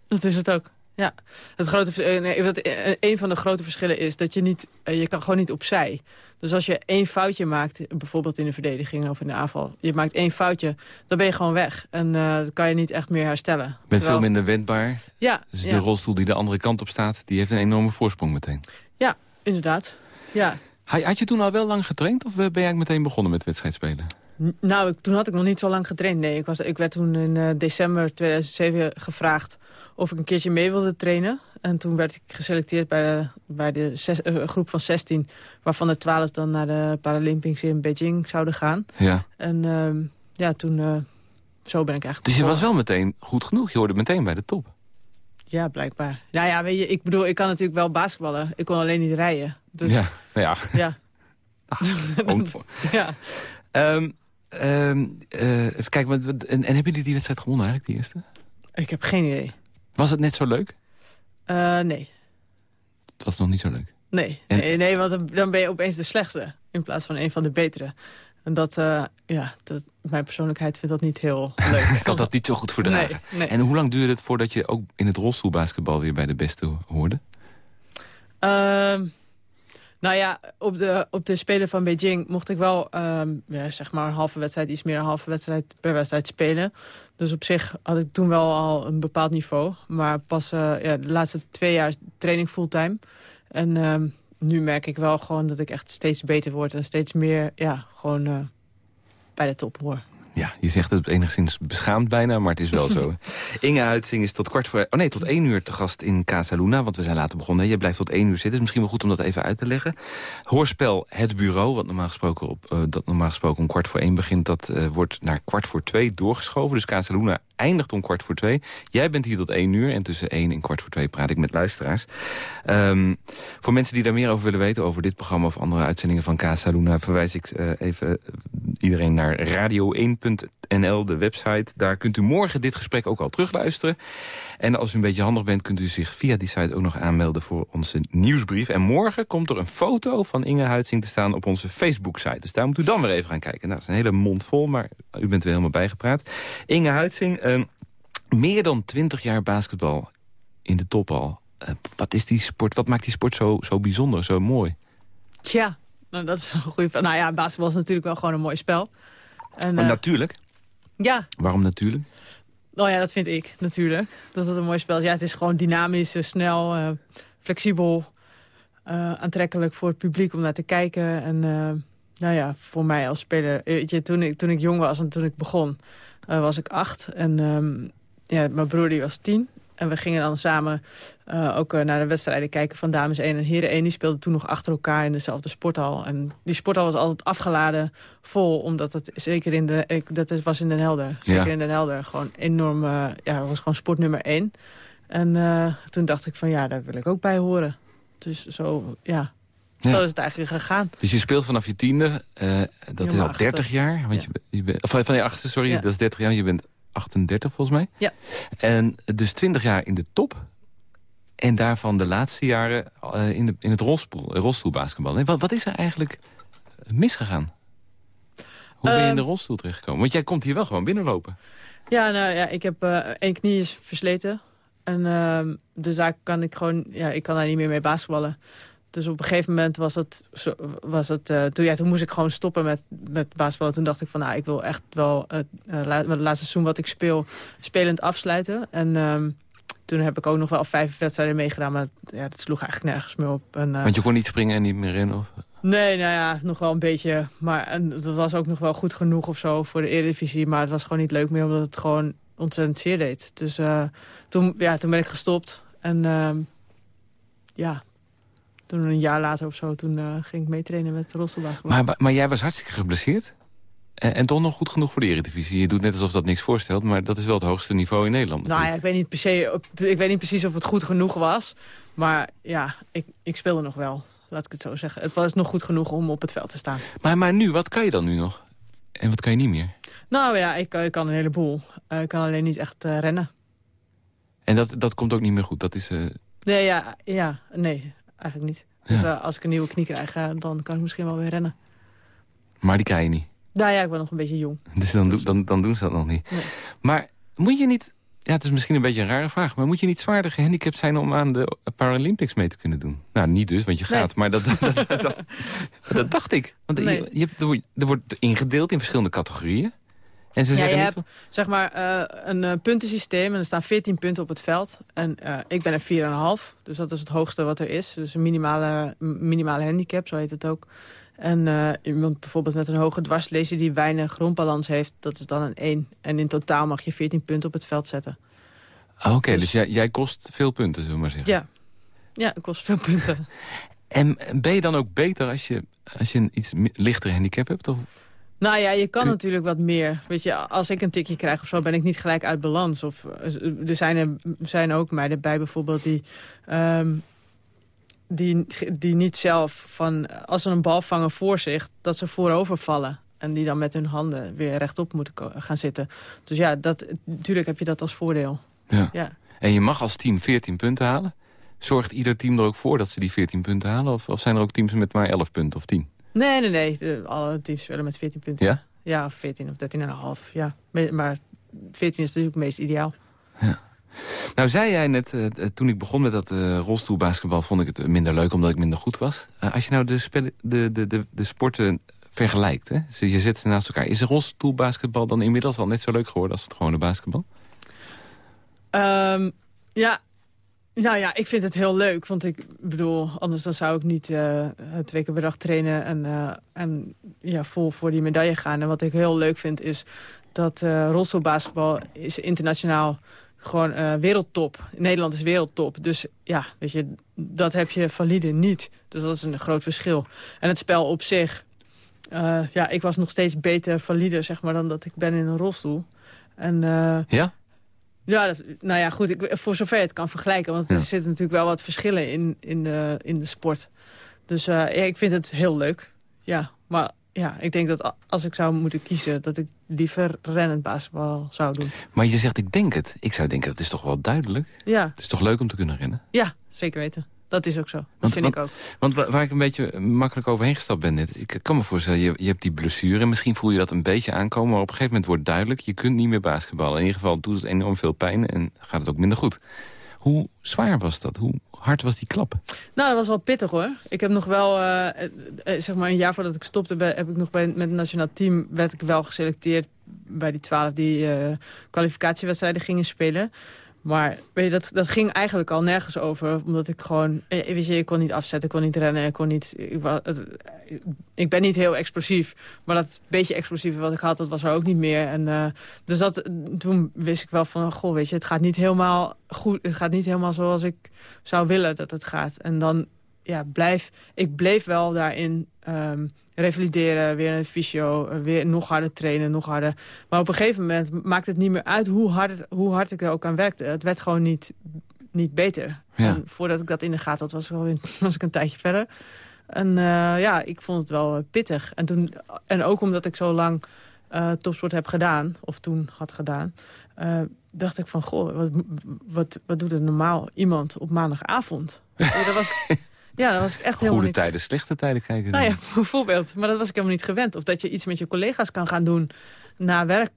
dat is het ook. Ja, het grote, eh, nee, wat, eh, een van de grote verschillen is dat je niet, je kan gewoon niet opzij. Dus als je één foutje maakt, bijvoorbeeld in de verdediging of in de aanval, je maakt één foutje, dan ben je gewoon weg. En uh, dat kan je niet echt meer herstellen. Je bent veel minder wendbaar. Ja. Dus de ja. rolstoel die de andere kant op staat, die heeft een enorme voorsprong meteen. Ja, inderdaad. Ja. Had je toen al wel lang getraind of ben je eigenlijk meteen begonnen met wedstrijdspelen? Nou, ik, toen had ik nog niet zo lang getraind. Nee, ik, was, ik werd toen in uh, december 2007 gevraagd of ik een keertje mee wilde trainen. En toen werd ik geselecteerd bij de, bij de zes, uh, groep van 16... waarvan de 12 dan naar de Paralympics in Beijing zouden gaan. Ja. En uh, ja, toen... Zo ben ik eigenlijk Dus je was wel meteen goed genoeg? Je hoorde meteen bij de top? Ja, blijkbaar. Nou ja, weet je, ik bedoel, ik kan natuurlijk wel basketballen. Ik kon alleen niet rijden. Dus, ja, ja. Ja. Ah, ja. Um, um, uh, even kijken, en, en hebben jullie die wedstrijd gewonnen eigenlijk, die eerste? Ik heb geen idee. Was het net zo leuk? Uh, nee. Het was nog niet zo leuk? Nee, en... nee, nee, want dan ben je opeens de slechtste in plaats van een van de betere. En dat, uh, ja, dat, mijn persoonlijkheid vindt dat niet heel leuk. ik had dat niet zo goed verdragen. Nee, nee. En hoe lang duurde het voordat je ook in het rolstoelbasketbal weer bij de beste hoorde? Nou ja, op de, op de Spelen van Beijing mocht ik wel um, ja, zeg maar een halve wedstrijd, iets meer een halve wedstrijd per wedstrijd spelen. Dus op zich had ik toen wel al een bepaald niveau. Maar pas uh, ja, de laatste twee jaar training fulltime. En um, nu merk ik wel gewoon dat ik echt steeds beter word. En steeds meer, ja, gewoon uh, bij de top hoor. Ja, je zegt het enigszins beschaamd bijna, maar het is wel zo. Inge Huitzing is tot kwart voor... Oh nee, tot één uur te gast in Casa Luna, want we zijn later begonnen. Je blijft tot één uur zitten, is misschien wel goed om dat even uit te leggen. Hoorspel Het Bureau, wat normaal gesproken, op, uh, dat normaal gesproken om kwart voor één begint... dat uh, wordt naar kwart voor twee doorgeschoven. Dus Casa Luna eindigt om kwart voor twee. Jij bent hier tot één uur en tussen één en kwart voor twee praat ik met luisteraars. Um, voor mensen die daar meer over willen weten, over dit programma... of andere uitzendingen van Casa Luna, verwijs ik uh, even iedereen naar radio1.nl, de website. Daar kunt u morgen dit gesprek ook al terugluisteren. En als u een beetje handig bent, kunt u zich via die site ook nog aanmelden voor onze nieuwsbrief. En morgen komt er een foto van Inge Huitzing te staan op onze Facebook-site. Dus daar moet u dan weer even gaan kijken. Nou, dat is een hele mond vol, maar u bent er helemaal bijgepraat. Inge Huitzing, uh, meer dan 20 jaar basketbal in de top al. Uh, wat, is die sport, wat maakt die sport zo, zo bijzonder, zo mooi? Tja, nou, dat is een goede vraag. Nou ja, basketbal is natuurlijk wel gewoon een mooi spel. En, uh, natuurlijk? Ja. Waarom natuurlijk? Nou ja, dat vind ik natuurlijk. Dat het een mooi spel is. Ja, het is gewoon dynamisch, snel, uh, flexibel. Uh, aantrekkelijk voor het publiek om naar te kijken. En uh, nou ja, voor mij als speler... Weet je, toen, ik, toen ik jong was en toen ik begon, was ik acht. En um, ja, mijn broer die was tien. En we gingen dan samen uh, ook uh, naar de wedstrijden kijken van dames 1 en heren 1. Die speelden toen nog achter elkaar in dezelfde sporthal. En die sporthal was altijd afgeladen vol, omdat het zeker in de... Ik, dat was in Den Helder. Zeker Ja. in Den Helder. Gewoon enorm... Uh, ja, was gewoon sport nummer 1. En uh, toen dacht ik van ja, daar wil ik ook bij horen. Dus zo, ja... Ja. Zo is het eigenlijk gegaan. Dus je speelt vanaf je tiende, uh, dat is al achtste. 30 jaar. Want Ja. je, je bent, of van je achtste, sorry, Ja. dat is 30 jaar. Je bent 38 volgens mij. Ja. En dus 20 jaar in de top. En daarvan de laatste jaren uh, in, de, in het rolstoel, rolstoelbasketbal. Nee, wat, wat is er eigenlijk misgegaan? Hoe ben je in Ehm. de rolstoel terechtgekomen? Want jij komt hier wel gewoon binnenlopen. Ja, nou ja, ik heb uh, één knie is versleten. En uh, dus daar kan ik gewoon, ja, ik kan daar niet meer mee basketballen. Dus op een gegeven moment was het, was het uh, toen, ja, toen moest ik gewoon stoppen met, met basketballen. Toen dacht ik van, nou, ik wil echt wel het, uh, la, het laatste seizoen wat ik speel, spelend afsluiten. En uh, toen heb ik ook nog wel vijf wedstrijden meegedaan. Maar ja, dat sloeg eigenlijk nergens meer op. En, Want je kon niet springen en niet meer in? Of? Nee, nou ja, nog wel een beetje. Maar en, dat was ook nog wel goed genoeg of zo voor de Eredivisie. Maar het was gewoon niet leuk meer, omdat het gewoon ontzettend zeer deed. Dus toen, ja, toen ben ik gestopt. En ehm, ja, toen een jaar later of zo, toen uh, ging ik meetrainen met rolstoelbasketbal. Maar, maar jij was hartstikke geblesseerd? En, en, toch nog goed genoeg voor de Eredivisie. Je doet net alsof dat niks voorstelt, maar dat is wel het hoogste niveau in Nederland. Nou ja, ik weet niet, per se, ik weet niet precies of het goed genoeg was. Maar ja, ik, ik speelde nog wel, laat ik het zo zeggen. Het was nog goed genoeg om op het veld te staan. Maar, maar nu, wat kan je dan nu nog? En wat kan je niet meer? Nou ja, ik, ik kan een heleboel. Uh, ik kan alleen niet echt uh, rennen. En dat, dat komt ook niet meer goed? Dat is, uh... Nee, ja, ja, nee, eigenlijk niet. Dus ja. als ik een nieuwe knie krijg, dan kan ik misschien wel weer rennen. Maar die krijg je niet? Nou ja, ik ben nog een beetje jong. Dus dan, do, dan, dan doen ze dat nog niet. Nee. Maar moet je niet... Ja, het is misschien een beetje een rare vraag... maar moet je niet zwaarder gehandicapt zijn om aan de Paralympics mee te kunnen doen? Nou, niet dus, want je gaat. Nee. Maar dat, dat, dat, dat, dat dacht ik. Want nee. je, je hebt, er wordt ingedeeld in verschillende categorieën. En ze ja, zeggen je niet... hebt zeg maar, uh, een uh, puntensysteem en er staan 14 punten op het veld. En uh, ik ben er 4,5, dus dat is het hoogste wat er is. Dus een minimale, minimale handicap, zo heet het ook. En iemand bijvoorbeeld met een hoge dwarslezen die weinig grondbalans heeft, dat is dan een 1. En in totaal mag je 14 punten op het veld zetten. Oké, okay, dus, dus jij, jij, kost veel punten, zullen we maar zeggen. Ja, ja het kost veel punten. en ben je dan ook beter als je, als je een iets lichter handicap hebt? Of? Nou ja, je kan natuurlijk wat meer. Weet je, als ik een tikje krijg of zo, ben ik niet gelijk uit balans. Of, er zijn, er zijn ook meiden bij bijvoorbeeld die, um, die, die niet zelf van... als ze een bal vangen voor zich, dat ze voorover vallen. En die dan met hun handen weer rechtop moeten gaan zitten. Dus ja, dat, natuurlijk heb je dat als voordeel. Ja. ja. En je mag als team 14 punten halen. Zorgt ieder team er ook voor dat ze die 14 punten halen? Of, of zijn er ook teams met maar 11 punten of 10? Nee, nee, nee. De, alle teams spelen met 14 punten. Ja? Ja, 14 of 13,5. Ja. Maar 14 is natuurlijk het meest ideaal. Ja. Nou, zei jij net, uh, toen ik begon met dat uh, rolstoelbasketbal... vond ik het minder leuk omdat ik minder goed was. Uh, als je nou de, spelen, de, de, de, de sporten vergelijkt, hè? Dus je zet ze naast elkaar. Is rolstoelbasketbal dan inmiddels al net zo leuk geworden... als het gewone basketbal? Um, ja, nou ja, ik vind het heel leuk. Want ik bedoel, anders dan zou ik niet uh, twee keer per dag trainen... en, uh, en ja, vol voor die medaille gaan. En wat ik heel leuk vind is dat uh, rolstoelbasketbal is internationaal gewoon wereldtop. Nederland is wereldtop. Dus ja, weet je, dat heb je valide niet. Dus dat is een groot verschil. En het spel op zich... ja, ik was nog steeds beter valide, zeg maar, dan dat ik ben in een rolstoel. En, ja? Ja, dat, nou ja, goed. Ik, voor zover het kan vergelijken. Want er ja. zitten natuurlijk wel wat verschillen in, in, de, in de sport. Dus uh, ja, ik vind het heel leuk. Ja, maar ja, ik denk dat als ik zou moeten kiezen... dat ik liever rennend basketbal zou doen. Maar je zegt, ik denk het. Ik zou denken, dat is toch wel duidelijk? Ja. Het is toch leuk om te kunnen rennen? Ja, zeker weten. Dat is ook zo. Dat want, vind want, ik ook. Want waar ik een beetje makkelijk overheen gestapt ben net... ik kan me voorstellen, je, je hebt die blessure... misschien voel je dat een beetje aankomen... maar op een gegeven moment wordt duidelijk... je kunt niet meer basketballen. In ieder geval doet het enorm veel pijn en gaat het ook minder goed. Hoe zwaar was dat? Hoe hard was die klap? Nou, dat was wel pittig hoor. Ik heb nog wel, uh, zeg maar een jaar voordat ik stopte... heb ik nog bij, met het nationaal team... werd ik wel geselecteerd bij die twaalf die uh, kwalificatiewedstrijden gingen spelen... Maar weet je, dat, dat ging eigenlijk al nergens over. Omdat ik gewoon... Weet je, ik kon niet afzetten, ik kon niet rennen. Ik, kon niet, ik, was, ik ben niet heel explosief. Maar dat beetje explosieve wat ik had, dat was er ook niet meer. En, dus dat, toen wist ik wel van... Goh, weet je, het gaat niet helemaal goed. Het gaat niet helemaal zoals ik zou willen dat het gaat. En dan, ja, blijf... Ik bleef wel daarin... Um, revalideren, weer een fysio, weer nog harder trainen, nog harder. Maar op een gegeven moment maakt het niet meer uit hoe hard, hoe hard ik er ook aan werkte. Het werd gewoon niet, niet beter. Ja. En voordat ik dat in de gaten had, was, wel, was ik een tijdje verder. En uh, ja, ik vond het wel pittig. En, toen, en ook omdat ik zo lang uh, topsport heb gedaan, of toen had gedaan... Uh, dacht ik van, goh, wat, wat, wat doet er normaal iemand op maandagavond? ja, dat was... Ja, dat was ik echt helemaal Goede niet... tijden, slechte tijden kijken. Nou ja, bijvoorbeeld. Maar dat was ik helemaal niet gewend. Of dat je iets met je collega's kan gaan doen na werk.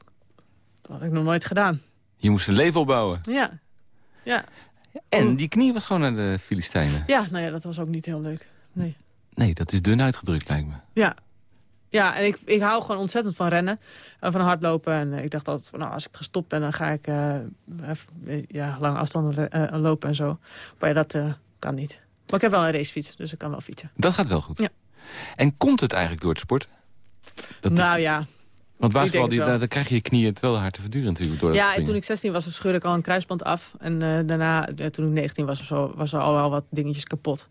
Dat had ik nog nooit gedaan. Je moest een leven opbouwen. Ja. ja. En die knie was gewoon naar de Filistijnen. Ja, nou ja, dat was ook niet heel leuk. Nee. Nee, dat is dun uitgedrukt, lijkt me. Ja. Ja, en ik, ik hou gewoon ontzettend van rennen. En van hardlopen. En ik dacht altijd, van, nou, als ik gestopt ben, dan ga ik ja, lange afstanden lopen en zo. Maar ja, dat kan niet. Maar ik heb wel een racefiets, dus ik kan wel fietsen. Dat gaat wel goed? Ja. En komt het eigenlijk door het sport? Dat nou ja, want basketbal, die, daar, krijg je je knieën het wel hard te verduren natuurlijk. Door ja, en toen ik 16 was, scheurde ik al een kruisband af. En uh, daarna, toen ik 19 was, zo, was er al wel wat dingetjes kapot.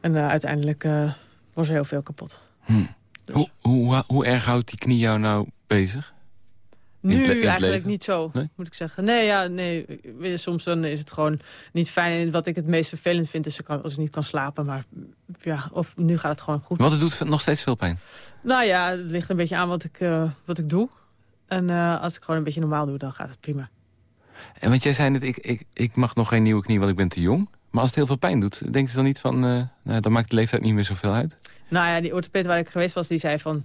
En uh, uiteindelijk uh, was er heel veel kapot. Hm. Dus. Hoe, hoe, hoe erg houdt die knie jou nou bezig? Nu eigenlijk niet zo, moet ik zeggen. Nee, ja, nee, soms dan is het gewoon niet fijn. En wat ik het meest vervelend vind is als ik niet kan slapen. Maar ja, of nu gaat het gewoon goed. Want het doet nog steeds veel pijn? Nou ja, het ligt een beetje aan wat ik, uh, wat ik doe. En uh, als ik gewoon een beetje normaal doe, dan gaat het prima. En want jij zei net, ik, ik, ik mag nog geen nieuwe knie, want ik ben te jong. Maar als het heel veel pijn doet, denken ze dan niet van... Uh, nou, dan maakt de leeftijd niet meer zoveel uit? Nou ja, die orthopeed waar ik geweest was, die zei van...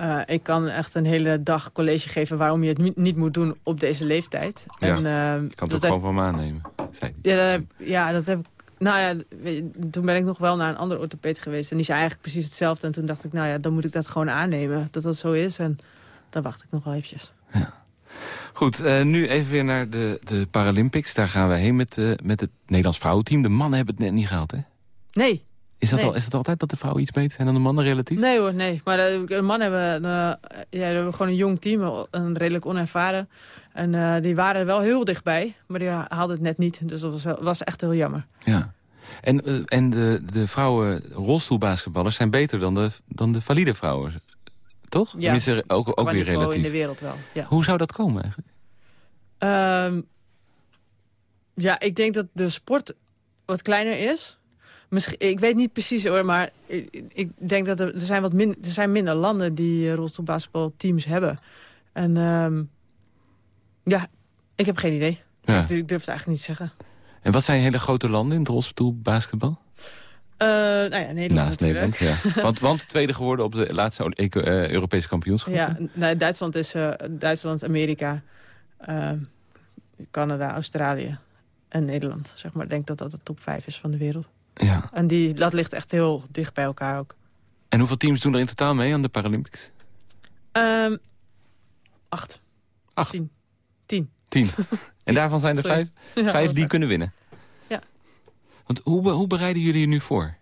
Uh, ik kan echt een hele dag college geven waarom je het niet moet doen op deze leeftijd. Ja, en, uh, je kan het ook gewoon van me aannemen. Ja, dat, ja, dat heb ik... Nou ja, toen ben ik nog wel naar een andere orthopeed geweest. En die zei eigenlijk precies hetzelfde. En toen dacht ik, nou ja, dan moet ik dat gewoon aannemen. Dat dat zo is. En dan wacht ik nog wel eventjes. Ja. Goed, uh, nu even weer naar de, de Paralympics. Daar gaan we heen met, met het Nederlands vrouwenteam. De mannen hebben het net niet gehaald, hè? Nee, is dat, al, is dat altijd dat de vrouwen iets beter zijn dan de mannen relatief? Nee hoor, nee. Maar de, de mannen hebben, uh, ja, hebben gewoon een jong team, een redelijk onervaren. En uh, die waren wel heel dichtbij, maar die haalden het net niet. Dus dat was, wel, was echt heel jammer. Ja. En, uh, en de, de vrouwen rolstoelbasketballers zijn beter dan de, dan de valide vrouwen, toch? Ja, Tenminste, ook, ook weer relatief. in de wereld wel, ja. Hoe zou dat komen eigenlijk? Um, ja, ik denk dat de sport wat kleiner is... Misschien, ik weet niet precies hoor, maar ik, denk dat er, er, zijn wat min, er zijn minder landen die uh, rolstoelbasketbalteams hebben. En um, ja, ik heb geen idee. Ja. Ik, ik, durf het eigenlijk niet te zeggen. En wat zijn hele grote landen in het rolstoelbasketbal? Uh, nou ja, Nederland Naast Nederland, ja. want, want tweede geworden op de laatste uh, Europese kampioenschap. Ja, nou, Duitsland is uh, Duitsland, Amerika, ehm, Canada, Australië en Nederland. Zeg maar. Ik denk dat dat de top 5 is van de wereld. Ja. En die, dat ligt echt heel dicht bij elkaar ook. En hoeveel teams doen er in totaal mee aan de Paralympics? Um, acht. Acht? Tien. Tien. Tien. En daarvan zijn er vijf, vijf die kunnen winnen? Ja. Want hoe, hoe bereiden jullie je nu voor?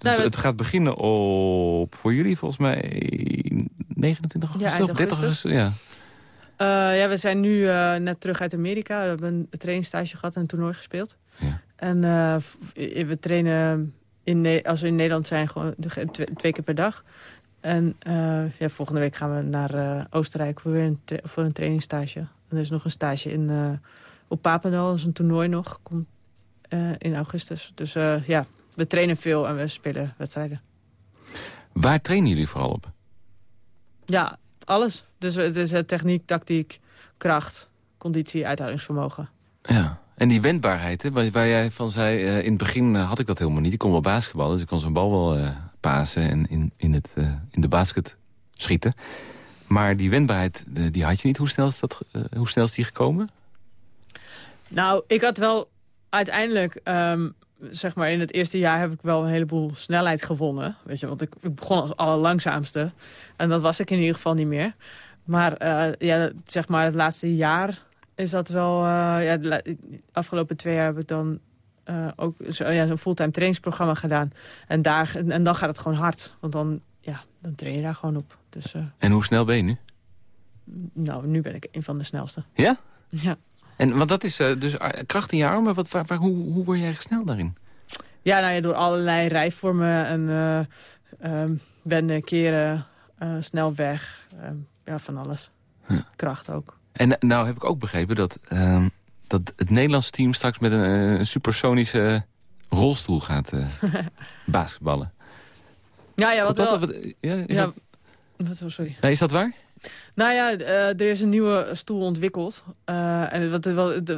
Nou, het, het, gaat beginnen op, voor jullie volgens mij, 29 augustus ja, of 30 augustus? Ja. Uh, ja, we zijn nu uh, net terug uit Amerika. We hebben een trainingstage gehad en een toernooi gespeeld. Ja. En uh, we trainen, in, als we in Nederland zijn, gewoon twee, keer per dag. En uh, ja, volgende week gaan we naar uh, Oostenrijk voor, weer een voor een trainingstage. En er is nog een stage in, op Papendal, dat is een toernooi nog, komt in augustus. Dus ja, we trainen veel en we spelen wedstrijden. Waar trainen jullie vooral op? Ja, alles. Dus het is techniek, tactiek, kracht, conditie, uithoudingsvermogen. Ja. En die wendbaarheid, waar, waar, jij van zei... Uh, in het begin uh, had ik dat helemaal niet. Ik kon wel basketballen, dus ik kon zo'n bal wel uh, pasen... en in, in, het, in de basket schieten. Maar die wendbaarheid, die had je niet. Hoe snel is, dat, hoe snel is die gekomen? Nou, ik had wel uiteindelijk... Um, zeg maar, in het eerste jaar heb ik wel een heleboel snelheid gewonnen. Weet je, want ik, ik begon als allerlangzaamste. En dat was ik in ieder geval niet meer. Maar ja, zeg maar het laatste jaar is dat wel... Uh, ja, de afgelopen twee jaar heb ik dan uh, ook zo, ja, zo'n fulltime trainingsprogramma gedaan. En, daar, en dan gaat het gewoon hard. Want dan, ja, dan train je daar gewoon op. Dus, uh, en hoe snel ben je nu? Nou, nu ben ik een van de snelste. Ja? Ja. En, want dat is dus kracht in je armen. Wat, waar, waar, hoe, hoe word jij snel daarin? Ja, nou ja, door allerlei rijvormen en um, wenden, keren, snel weg. Ehm, ja, van alles. Ja. Kracht ook. En nou heb ik ook begrepen dat, uh, dat het Nederlandse team straks met een, een supersonische rolstoel gaat uh, basketballen. Ja, ja, wat, wat, wel... Wat, ja, is, ja, dat... wat, sorry. Nee, is dat waar? Nou ja, er is een nieuwe stoel ontwikkeld. Uh, en dat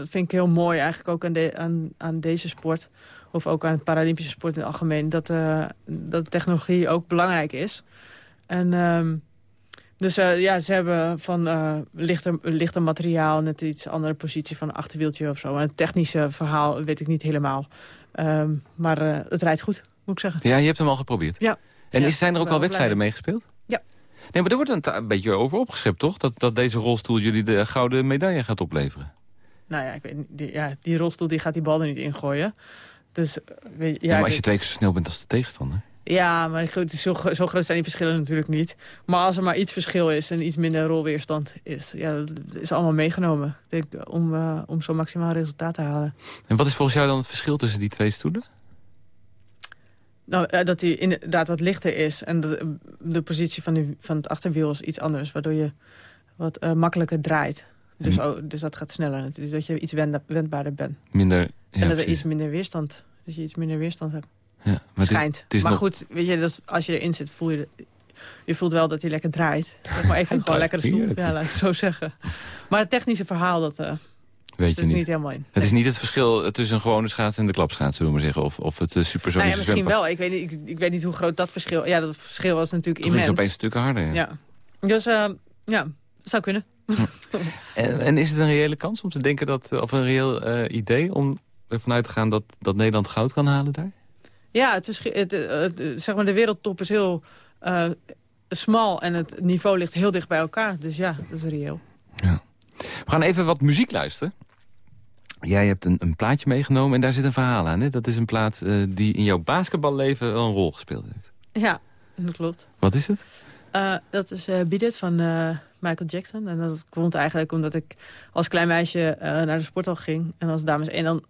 vind ik heel mooi eigenlijk ook aan, de, aan, aan deze sport. Of ook aan Paralympische sport in het algemeen. Dat, uh, dat technologie ook belangrijk is. En... Um, dus uh, ja, ze hebben van uh, lichter, lichter materiaal... net iets andere positie van een achterwieltje of zo. En het technische verhaal weet ik niet helemaal. Um, maar uh, het rijdt goed, moet ik zeggen. Ja, je hebt hem al geprobeerd? Ja. En ja, zijn er ook al wedstrijden meegespeeld? Ja. Nee, maar er wordt een, een beetje over opgeschept, toch? Dat, dat deze rolstoel jullie de gouden medaille gaat opleveren. Nou ja, ik weet niet, die, ja, die rolstoel die gaat die bal er niet ingooien. Dus, weet, ja, ja, maar als je twee keer zo snel bent als de tegenstander. Ja, maar goed, zo, zo groot zijn die verschillen natuurlijk niet. Maar als er maar iets verschil is en iets minder rolweerstand is... ja, dat is allemaal meegenomen ik denk, om, uh, om zo maximaal resultaat te halen. En wat is volgens jou dan het verschil tussen die twee stoelen? Nou, dat hij inderdaad wat lichter is. En de, de positie van, van het achterwiel is iets anders. Waardoor je wat uh, makkelijker draait. Dus, oh, dus dat gaat sneller. Dus dat je iets wend, wendbaarder bent. Minder, ja, en dat er iets minder weerstand, dat je iets minder weerstand hebt. Ja, maar Schijnt. Het is maar goed, weet je, dat als je erin zit, voel je... Je voelt wel dat hij lekker draait. Maar even gewoon lekker stoel. Ja, laat ik het zo zeggen. Maar het technische verhaal, dat... Uh, Weet je niet. niet helemaal in. Het is niet het verschil tussen een gewone schaats en de klapschaats, zullen we maar zeggen. Of, of het uh, supersonische nou ja, misschien wel. Ik weet, niet, ik, ik, weet niet hoe groot dat verschil... Ja, dat verschil was natuurlijk Toen immens. Toen opeens stukken harder, ja. ja. Dus uh, ja, zou kunnen. en, en, is het een reële kans om te denken dat... of een reëel uh, idee om ervan uit te gaan dat, dat Nederland goud kan halen daar? Ja, het, het, het, zeg maar de wereldtop is heel uh, smal en het niveau ligt heel dicht bij elkaar. Dus ja, dat is reëel. Ja. We gaan even wat muziek luisteren. Jij hebt een, een plaatje meegenomen en daar zit een verhaal aan. Hè? Dat is een plaat uh, die in jouw basketballeven wel een rol gespeeld heeft. Ja, dat klopt. Wat is het? Uh, dat is uh, Beat It van Michael Jackson. En dat komt eigenlijk omdat ik als klein meisje naar de sporthal ging. En als dames 1 dan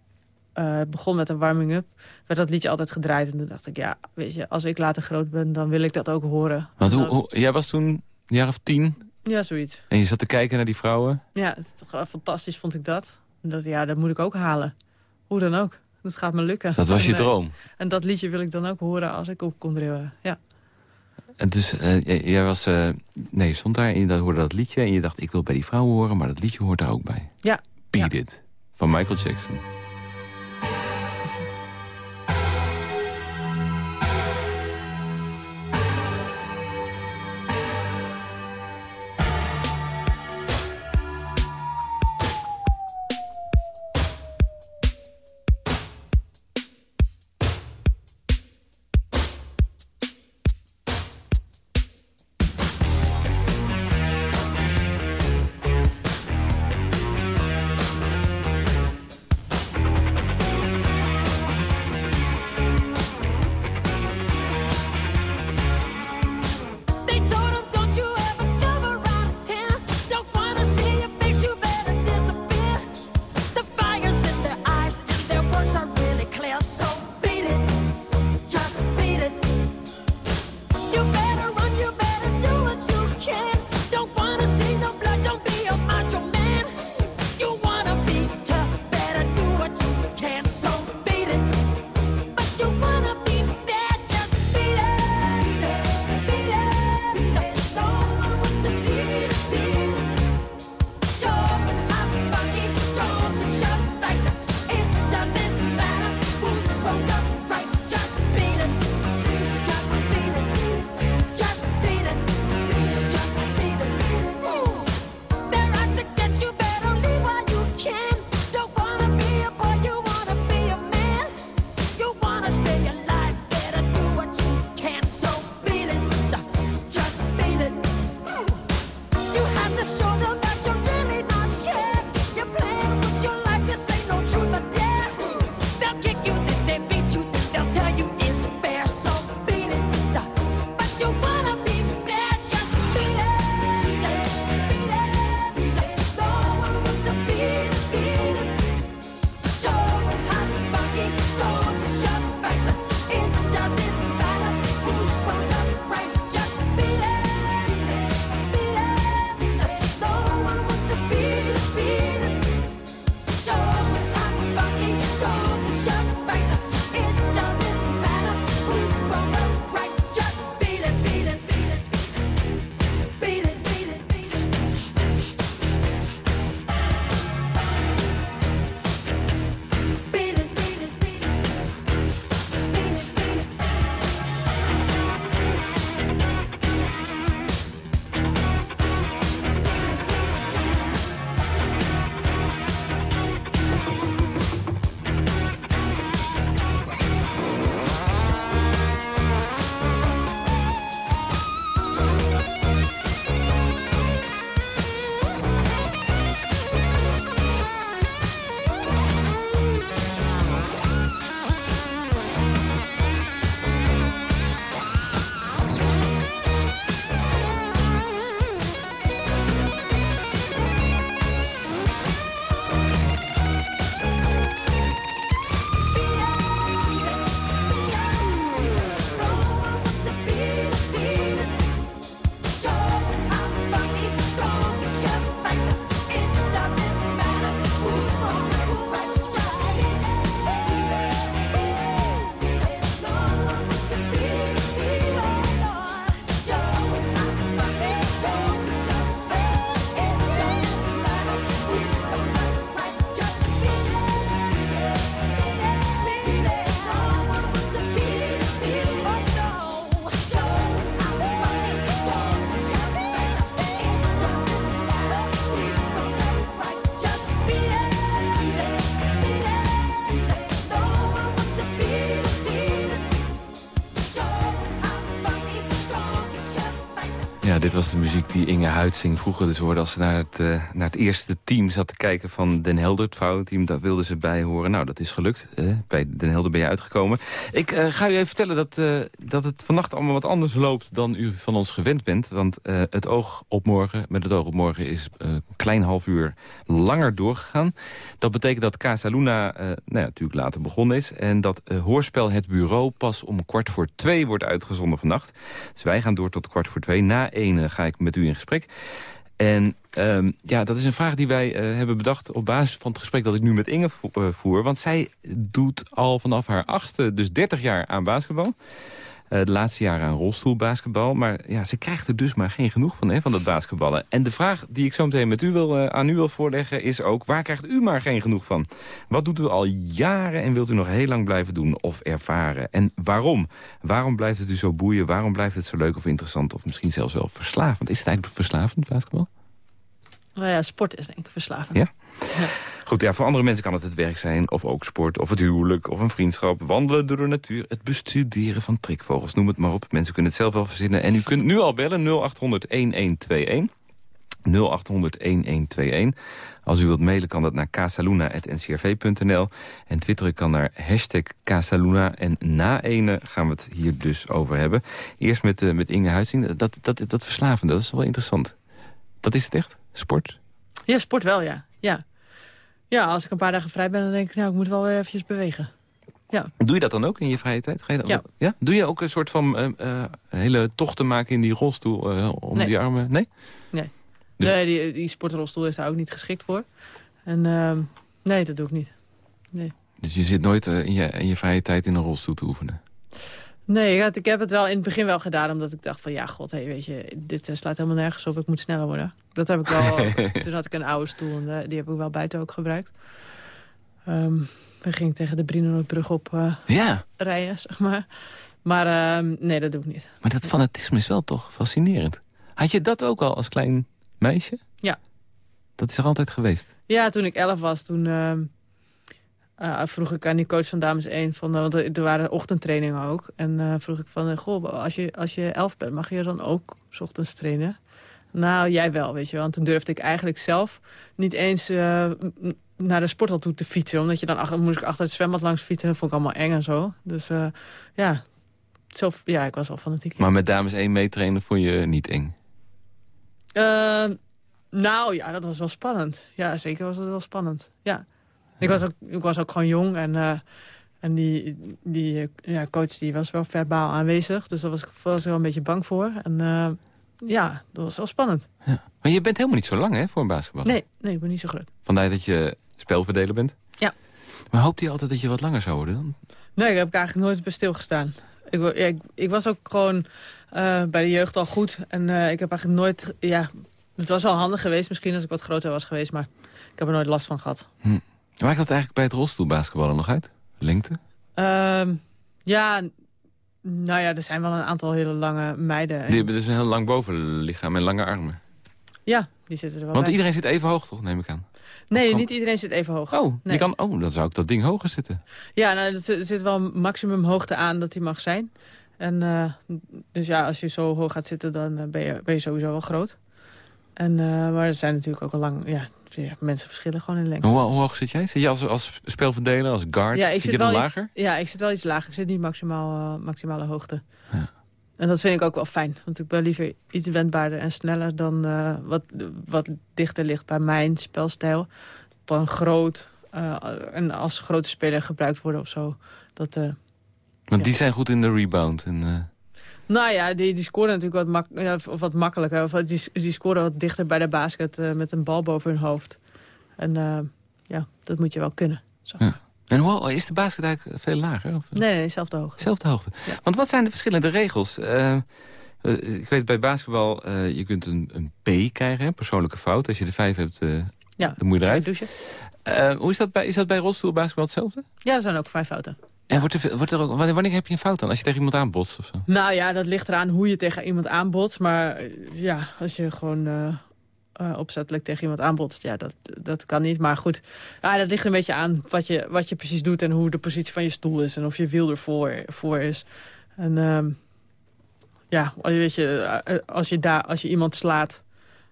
uh, begon met een warming-up, werd dat liedje altijd gedraaid. En toen dacht ik, ja, weet je, als ik later groot ben, dan wil ik dat ook horen. Want hoe, hoe, jij was toen een jaar of tien? Ja, zoiets. En je zat te kijken naar die vrouwen? Ja, het fantastisch vond ik dat. En dat. Ja, dat moet ik ook halen. Hoe dan ook. Dat gaat me lukken. Dat was je en, droom? En dat liedje wil ik dan ook horen als ik op kon dreeuwen, ja. En dus uh, jij was, uh, nee, je stond daar en je hoorde dat liedje... en je dacht, ik wil bij die vrouwen horen, maar dat liedje hoort daar ook bij. Ja. Beat ja. It, van Michael Jackson. Huitzing vroeger dus hoorde... als ze naar het, uh, naar het eerste team zat te kijken van Den Helder, het vrouwenteam. Daar wilden ze bij horen. Nou, dat is gelukt. Uh, bij Den Helder ben je uitgekomen. Ik uh, ga u even vertellen dat, dat het vannacht allemaal wat anders loopt... dan u van ons gewend bent. Want het oog op morgen, met het oog op morgen... is een klein half uur langer doorgegaan. Dat betekent dat Casa Luna nou ja, natuurlijk later begonnen is... en dat hoorspel Het Bureau pas om kwart voor twee wordt uitgezonden vannacht. Dus wij gaan door tot kwart voor twee. Na één ga ik met u in gesprek. En um, ja, dat is een vraag die wij uh, hebben bedacht op basis van het gesprek dat ik nu met Inge uh, voer. Want zij doet al vanaf haar achtste, dus 30 jaar aan basketbal. Uh, de laatste jaren aan rolstoelbasketbal. Maar ja, ze krijgt er dus maar geen genoeg van, hè, van dat basketballen. En de vraag die ik zo meteen met u wil, aan u wil voorleggen is ook... waar krijgt u maar geen genoeg van? Wat doet u al jaren en wilt u nog heel lang blijven doen of ervaren? En waarom? Waarom blijft het u zo boeien? Waarom blijft het zo leuk of interessant? Of misschien zelfs wel verslavend? Is het eigenlijk verslavend, basketbal? Nou ja, sport is denk ik verslavend. Ja? ja? Goed, ja, voor andere mensen kan het het werk zijn, of ook sport, of het huwelijk, of een vriendschap. Wandelen door de natuur, het bestuderen van trikvogels, noem het maar op. Mensen kunnen het zelf wel verzinnen. En u kunt nu al bellen, 0800-1121. 0800-1121. Als u wilt mailen kan dat naar casaluna.ncrv.nl. En twitteren kan naar hashtag Casaluna. En na ene gaan we het hier dus over hebben. Eerst met, uh, met Inge Huizing. Dat, dat, dat verslavende, dat is wel interessant. Dat is het echt? Sport? Ja, sport wel, ja. ja. Ja, als ik een paar dagen vrij ben, dan denk ik, nou, ik moet wel weer eventjes bewegen. Ja. Doe je dat dan ook in je vrije tijd? Ga je dat ja. ja. Doe je ook een soort van uh, hele tochten maken in die rolstoel uh, om nee. die armen? Nee? Nee, dus... nee die, die sportrolstoel is daar ook niet geschikt voor. En ehm, nee, dat doe ik niet. Nee. Dus je zit nooit in, je, in je vrije tijd in een rolstoel te oefenen? Nee, ik heb het wel in het begin wel gedaan. Omdat ik dacht van ja, god, hey, weet je, dit slaat helemaal nergens op. Ik moet sneller worden. Dat heb ik wel. toen had ik een oude stoel en die heb ik wel buiten ook gebruikt. Um, we gingen tegen de Brienenoordbrug op uh, ja. rijden, zeg maar. Maar uh, nee, dat doe ik niet. Maar dat fanatisme is wel toch fascinerend. Had je dat ook al als klein meisje? Ja. Dat is er altijd geweest? Ja, toen ik elf was, toen... Uh, uh, vroeg ik aan die coach van Dames 1, van, want er waren ochtendtrainingen ook. En vroeg ik van, goh, als je, als je elf bent, mag je dan ook 's ochtends trainen? Nou, jij wel, weet je. Want toen durfde ik eigenlijk zelf niet eens uh, naar de sporthal toe te fietsen. Omdat je dan achter, moest ik achter het zwembad langs fietsen. Dat vond ik allemaal eng en zo. Dus uh, ja, zo, ja, ik was wel fanatiek. Maar met dames 1 meetrainen vond je niet eng? Uh, nou ja, dat was wel spannend. Ja, zeker was dat wel spannend. Ja. Ik, was ook, ik was ook gewoon jong en... Uh, en die, die ja, coach die was wel verbaal aanwezig. Dus daar was ik, was wel een beetje bang voor. En uh, ja, dat was wel spannend. Ja. Maar je bent helemaal niet zo lang hè, voor een basketbal. Nee, nee, ik ben niet zo groot. Vandaar dat je spelverdeler bent? Ja. Maar hoopte je altijd dat je wat langer zou worden dan? Nee, ik heb eigenlijk nooit bij stilgestaan. Ik, ja, ik, ik, was ook gewoon uh, bij de jeugd al goed. En uh, ik heb eigenlijk nooit... Ja, het was wel handig geweest misschien als ik wat groter was geweest. Maar ik heb er nooit last van gehad. Hm. Maakt dat eigenlijk bij het rolstoelbasketballen nog uit? Lengte? Uh, ja, nou ja, er zijn wel een aantal hele lange meiden. Die hebben dus een heel lang bovenlichaam en lange armen. Ja, die zitten er wel Want bij. iedereen zit even hoog, toch, neem ik aan? Nee, kan... niet iedereen zit even hoog. Oh, nee. kan, oh, dan zou ik dat ding hoger zitten. Ja, nou, er zit wel een maximum hoogte aan dat die mag zijn. En, uh, dus ja, als je zo hoog gaat zitten, dan uh, ben, je, ben je sowieso wel groot. En, uh, maar er zijn natuurlijk ook al lang... Ja, ja, mensen verschillen gewoon in lengte. Hoe, hoe, hoog zit jij? Zit je als, als spelverdeler, als guard? Ja, ik zit, zit je wel dan lager? Ja, ik zit wel iets lager. Ik zit niet maximaal, maximale hoogte. Ja. En dat vind ik ook wel fijn. Want ik ben liever iets wendbaarder en sneller dan uh, wat, wat dichter ligt bij mijn spelstijl. Dan groot. Uh, en als grote speler gebruikt worden of zo. Dat, Want die zijn goed in de rebound. En, nou ja, die, die scoren natuurlijk wat, mak of wat makkelijker. Of die, die scoren wat dichter bij de basket met een bal boven hun hoofd. En ja, dat moet je wel kunnen. Zo. Ja. En hoe, is de basket eigenlijk veel lager? Of? Nee, nee, dezelfde hoogte. Zelfde hoogte. Ja. Want wat zijn de verschillende regels? Uh, ik weet bij basketbal, je kunt een, een P krijgen, persoonlijke fout. Als je de vijf hebt, ja, dan moet je eruit. Hoe is dat bij, is dat bij rolstoelbasketbal hetzelfde? Ja, er zijn ook vijf fouten. En wordt er, wordt er ook, wanneer heb je een fout dan? Als je tegen iemand aanbotst of zo? Nou ja, dat ligt eraan hoe je tegen iemand aanbotst. Maar ja, als je gewoon uh, opzettelijk tegen iemand aanbotst. Ja, dat, dat kan niet. Maar goed, ja, dat ligt een beetje aan wat je, wat je precies doet... en hoe de positie van je stoel is en of je wiel ervoor voor is. En uh, ja, weet je, eh, eh, als je, daar, als je iemand slaat...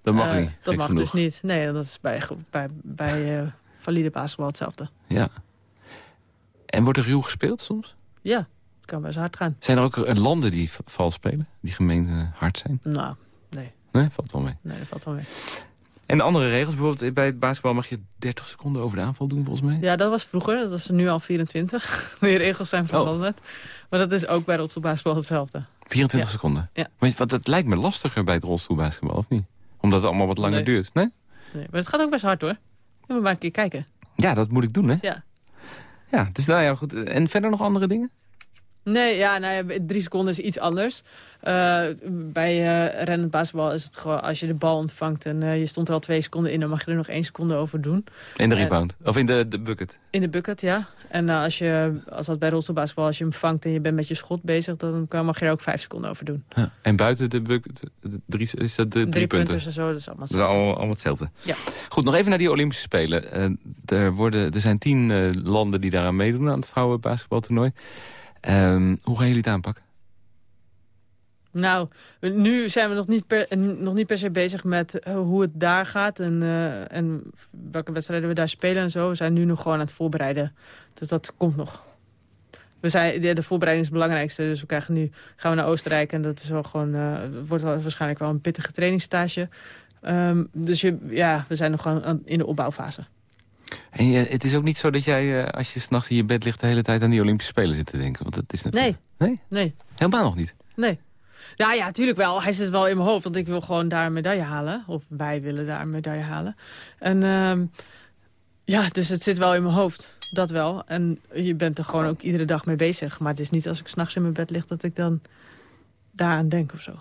Dat mag eh, niet. Dat mag genoeg. dus niet. Nee, dat is bij, bij, bij eh, valide basketbal hetzelfde. Ja. En wordt er ruw gespeeld soms? Ja, het kan best hard gaan. Zijn er ook eh, landen die vals spelen? Die gemeen eh, hard zijn? Nou, nee. Nee, valt wel mee. Nee, dat valt wel mee. En de andere regels, bijvoorbeeld bij het basketbal mag je 30 seconden over de aanval doen volgens mij. Ja, dat was vroeger. Dat is nu al 24. De regels zijn veranderd. Maar dat is ook bij rolstoelbasketbal hetzelfde. 24 Ja. seconden. Ja. Maar want het lijkt me lastiger bij het rolstoelbasketbal, of niet? Omdat het allemaal wat langer Nee. duurt. Nee? Nee, maar het gaat ook best hard hoor. Moet maar een keer kijken. Ja, dat moet ik doen, hè? Ja. Ja, dus nou ja, goed. En verder nog andere dingen? Nee, ja, nou ja, drie seconden is iets anders. Eh, bij eh rennend basketbal is het gewoon... als je de bal ontvangt en eh, je stond er al twee seconden in... dan mag je er nog één seconde over doen. In de rebound. Of in de, de bucket. In de bucket, ja. En als, je, als dat bij rolstoelbasketbal, als je hem vangt... en je bent met je schot bezig... dan mag je er ook vijf seconden over doen. En buiten de bucket, drie, is dat de drie, Drie punten? en zo, dat is allemaal Dat is allemaal, allemaal hetzelfde. Ja. Goed, nog even naar die Olympische Spelen. Er, worden, er zijn tien landen die daaraan meedoen aan het vrouwenbasketbaltoernooi. Ehm hoe gaan jullie het aanpakken? Nou, nu zijn we nog niet per, eh, nog niet per se bezig met eh, hoe het daar gaat... En, eh, en welke wedstrijden we daar spelen en zo. We zijn nu nog gewoon aan het voorbereiden. Dus dat komt nog. We zijn, de, voorbereiding is het belangrijkste. Dus we krijgen nu, gaan we naar Oostenrijk. En dat is wel gewoon, wordt waarschijnlijk wel een pittige trainingsstage. Ehm, dus je, ja, we zijn nog gewoon in de opbouwfase. En je, het is ook niet zo dat jij, eh, als je s'nachts in je bed ligt... de hele tijd aan die Olympische Spelen zit te denken. Want dat is natuurlijk... Nee? Nee, Helemaal nog niet? nee. Nou ja, natuurlijk wel. Hij zit wel in mijn hoofd. Want ik wil gewoon daar een medaille halen. Of wij willen daar een medaille halen. En ehm, ja, dus het zit wel in mijn hoofd. Dat wel. En je bent er gewoon ook iedere dag mee bezig. Maar het is niet als ik s'nachts in mijn bed lig... dat ik dan daaraan denk of zo.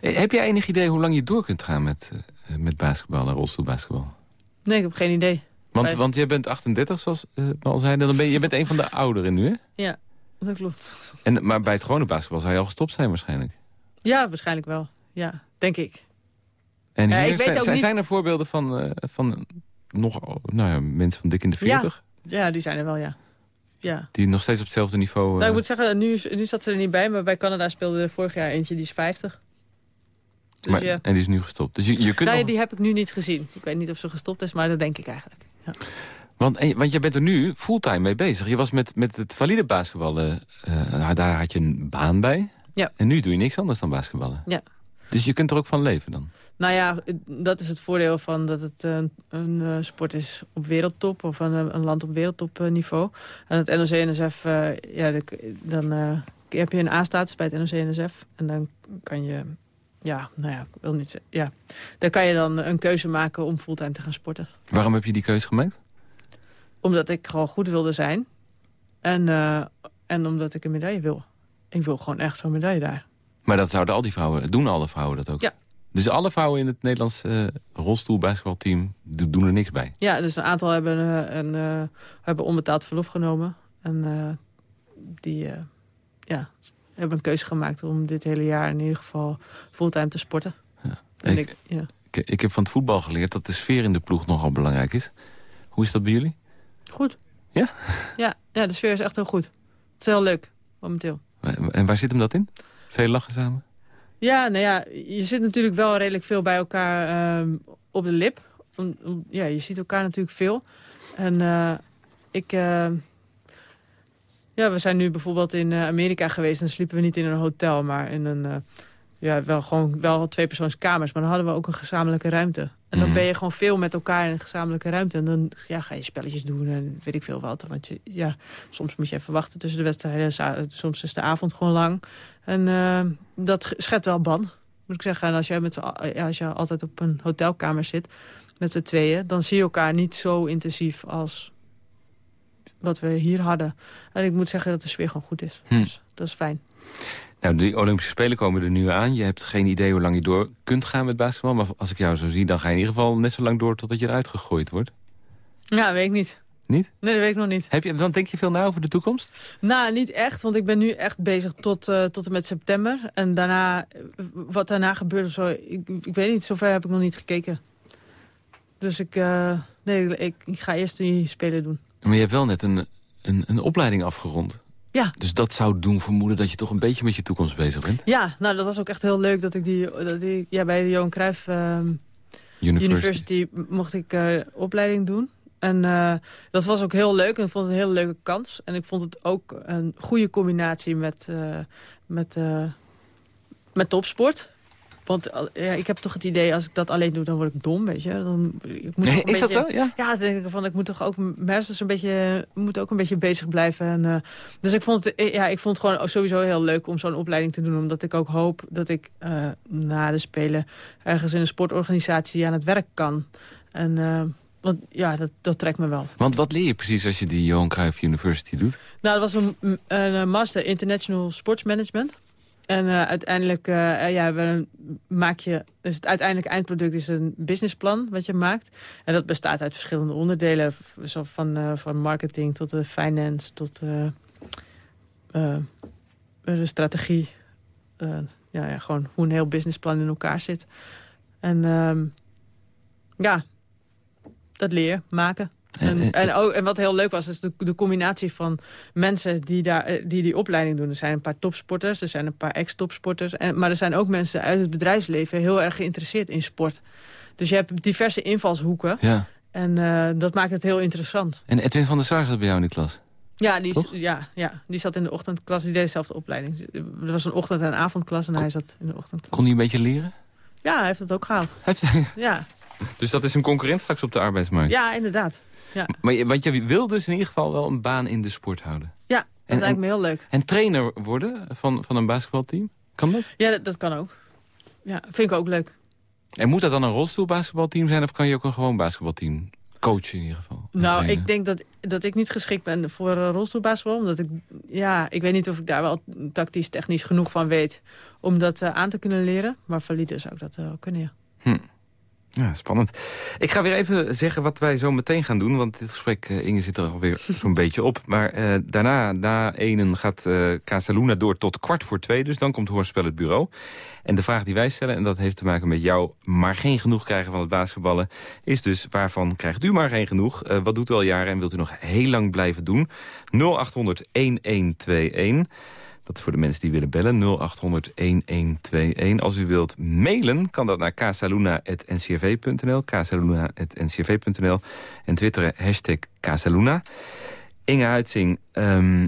Eh, Heb jij enig idee hoe lang je door kunt gaan met, eh, met basketbal en rolstoelbasketbal? Nee, ik heb geen idee. Want, want jij bent 38, zoals eh, we al zeiden. Dan ben je, je bent een van de ouderen nu, hè? Ja, dat klopt. En, maar bij het gewone basketbal zou je al gestopt zijn waarschijnlijk. Ja, waarschijnlijk wel. Ja, denk ik. En Ja, ik weet zijn, ook niet- zijn er voorbeelden van, eh, van nog nou ja, mensen van dik in de 40... Ja, die zijn er wel, ja. Ja. die nog steeds op hetzelfde niveau... Nou, eh, ik moet zeggen, nu, nu zat ze er niet bij, maar bij Canada speelde er vorig jaar eentje, die is 50. Dus maar, ja. En die is nu gestopt. Dus je, je kunt Nee, nog- die heb ik nu niet gezien. Ik weet niet of ze gestopt is, maar dat denk ik eigenlijk. Ja. want, en, want je bent er nu fulltime mee bezig. Je was met, met het valide basketballen, eh, nou, daar had je een baan bij. Ja. En nu doe je niks anders dan basketballen. Ja. Dus je kunt er ook van leven dan? Nou ja, dat is het voordeel van dat het een, een eh, sport is op wereldtop. Of een, een land op wereldtopniveau. En het NOC-NSF, eh ja, dan, eh, heb je een A-status bij het NOC-NSF. En dan kan je, ja, nou ja, ik wil niet zeggen, ja. Dan kan je dan een keuze maken om fulltime te gaan sporten. Waarom heb je die keuze gemaakt? Omdat ik gewoon goed wilde zijn. En, eh, en omdat ik een medaille wil. Ik wil gewoon echt zo'n medaille daar. Maar dat zouden al die vrouwen, doen alle vrouwen dat ook? Ja. Dus alle vrouwen in het Nederlands eh rolstoelbasketbalteam do- doen er niks bij? Ja, dus een aantal hebben, eh, een, hebben onbetaald verlof genomen. En die ja, hebben een keuze gemaakt om dit hele jaar in ieder geval fulltime te sporten. En Ik- ik, ja. Ik, ik heb van het voetbal geleerd dat de sfeer in de ploeg nogal belangrijk is. Hoe is dat bij jullie? Goed. Ja? Ja, ja, de sfeer is echt heel goed. Het is heel leuk, momenteel. En waar zit hem dat in? Veel lachen samen? Ja, nou ja, je zit natuurlijk wel redelijk veel bij elkaar ehm, op de lip. Om, om- ja, je ziet elkaar natuurlijk veel. En eh, ik... eh, ja, we zijn nu bijvoorbeeld in eh, Amerika geweest. Dan sliepen we niet in een hotel, maar in een... eh, ja, wel gewoon wel tweepersoonskamers. Maar dan hadden we ook een gezamenlijke ruimte. En dan Mhm. ben je gewoon veel met elkaar in een gezamenlijke ruimte. En dan ja, ga je spelletjes doen en weet ik veel wat. Want je, ja, soms moet je even wachten tussen de wedstrijden. Soms is de avond gewoon lang. En eh, dat schept wel band, moet ik zeggen. En als je, met ja, als je altijd op een hotelkamer zit met z'n tweeën... dan zie je elkaar niet zo intensief als wat we hier hadden. En ik moet zeggen dat de sfeer gewoon goed is. Hm. Dus dat is fijn. Nou, de Olympische Spelen komen er nu aan. Je hebt geen idee hoe lang je door kunt gaan met basketbal. Maar als ik jou zo zie, dan ga je in ieder geval net zo lang door... totdat je eruit gegooid wordt. Ja, weet ik niet. Niet? Nee, dat weet ik nog niet. Heb je, dan denk je veel na over de toekomst? Nou, niet echt, want ik ben nu echt bezig tot, eh, tot en met september. En daarna, wat daarna gebeurt of zo, ik, ik weet niet, zover heb ik nog niet gekeken. Dus ik, eh, nee, ik, ik ga eerst die spelen doen. Maar je hebt wel net een, een, een opleiding afgerond. Ja. Dus dat zou doen vermoeden dat je toch een beetje met je toekomst bezig bent? Ja, nou dat was ook echt heel leuk dat ik die, dat ja, bij de Johan Cruijff ehm, University. University. mocht ik eh, opleiding doen. En eh, dat was ook heel leuk en ik vond het een hele leuke kans. En ik vond het ook een goede combinatie met, eh, met, met topsport. Want al- ja, ik heb toch het idee, als ik dat alleen doe, dan word ik dom, weet je. Dan, ik moet Nee, is dat beetje- zo? Ja? Ja, dan denk ik van, ik moet toch ook mijn een beetje, moet ook een beetje bezig blijven. En, eh, dus ik vond, het, eh, ja, ik vond het gewoon sowieso heel leuk om zo'n opleiding te doen. Omdat ik ook hoop dat ik eh, na de Spelen ergens in een sportorganisatie aan het werk kan. En eh, want ja, dat, dat trekt me wel. Want wat leer je precies als je die Johan Cruijff University doet? Nou, dat was een, een, eh, master International Sports Management. En eh, uiteindelijk eh, ja, maak je... Dus het uiteindelijke eindproduct is een businessplan wat je maakt. En dat bestaat uit verschillende onderdelen. Zo van, van marketing tot de finance, tot de strategie. Ja, ja, gewoon hoe een heel businessplan in elkaar zit. En ehm, ja, dat leer je maken. En, en, ook, en wat heel leuk was, is de, de combinatie van mensen die, daar, eh, die die opleiding doen. Er zijn een paar topsporters, er zijn een paar ex-topsporters. Maar er zijn ook mensen uit het bedrijfsleven heel erg geïnteresseerd in sport. Dus je hebt diverse invalshoeken. Ja. En eh, dat maakt het heel interessant. En Edwin van der Sar zat bij jou in de klas. Ja die, Toch? ja, ja, die zat in de ochtendklas, die deed dezelfde opleiding. Er was een ochtend- en avondklas en hij zat in de ochtendklas. Kon hij een beetje leren? Ja, hij heeft het ook gehaald. Heeft Ja, Dus dat is een concurrent straks op de arbeidsmarkt? ja inderdaad. Ja, Maar je, want je wil dus in ieder geval wel een baan in de sport houden. ja dat En- lijkt me heel leuk. En trainer worden van, van een basketbalteam? Kan dat? Ja, dat, dat kan ook. Ja, vind ik ook leuk. En moet dat dan een rolstoelbasketbalteam zijn... of kan je ook een gewoon basketbalteam coachen in ieder geval? Nou, trainen? ik denk dat, dat ik niet geschikt ben voor uh, rolstoelbasketbal. Omdat ik, ja, ik weet niet of ik daar wel tactisch, technisch genoeg van weet om dat eh, aan te kunnen leren. Maar valide zou ik dat wel kunnen, ja. Ja, spannend. Ik ga weer even zeggen wat wij zo meteen gaan doen. Want dit gesprek, eh, Inge, zit er alweer zo'n beetje op. Maar eh, daarna, na enen, gaat eh Casaluna door tot kwart voor twee. Dus dan komt Hoorspel het bureau. En de vraag die wij stellen, en dat heeft te maken met jou... maar geen genoeg krijgen van het basketballen... is dus waarvan krijgt u maar geen genoeg? Wat doet u al jaren en wilt u nog heel lang blijven doen? 0800-1121... Dat is voor de mensen die willen bellen. 0800-1121. Als u wilt mailen, kan dat naar casaluna.ncrv.nl. casaluna.ncrv.nl. En twitteren hashtag Casaluna. Inge Huitzing, ehm,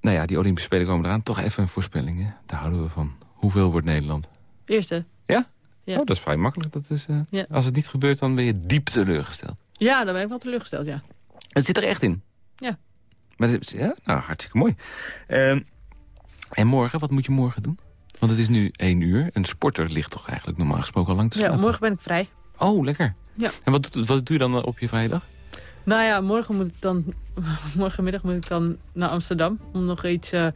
nou ja, die Olympische Spelen komen eraan. Toch even een voorspelling, hè? Daar houden we van. Hoeveel wordt Nederland? Eerste. Ja? Ja. Oh, dat is vrij makkelijk. Dat is, eh, Ja. Als het niet gebeurt, dan ben je diep teleurgesteld. Ja, daar ben ik wel teleurgesteld, ja. Het zit er echt in. Ja. Maar ja, nou, hartstikke mooi. Ehm, en morgen, wat moet je morgen doen? Want het is nu één uur. Een sporter ligt toch eigenlijk normaal gesproken al lang te Ja, slapen? morgen ben ik vrij. Oh, lekker. Ja. En wat, doet- wat doe je dan op je vrije dag? Nou ja, morgen moet ik dan, morgenmiddag moet ik dan naar Amsterdam... om nog iets eh,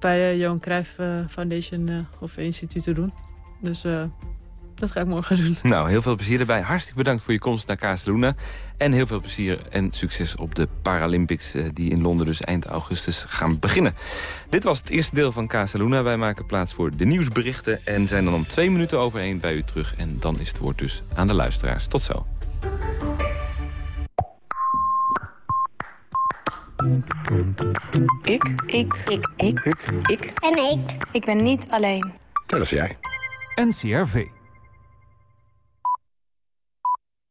bij de Johan Cruijff eh, Foundation eh, of instituut te doen. Dus eh, dat ga ik morgen doen. Nou, heel veel plezier erbij. Hartstikke bedankt voor je komst naar Casaluna. En heel veel plezier en succes op de Paralympics... eh, die in Londen dus eind augustus gaan beginnen. Dit was het eerste deel van Casaluna. Wij maken plaats voor de nieuwsberichten... en zijn dan om twee minuten over één bij u terug. En dan is het woord dus aan de luisteraars. Tot zo. Ik. Ik. Ik. Ik. Ik. Ik. En ik. Ik ben niet alleen. Dat is jij. NCRV.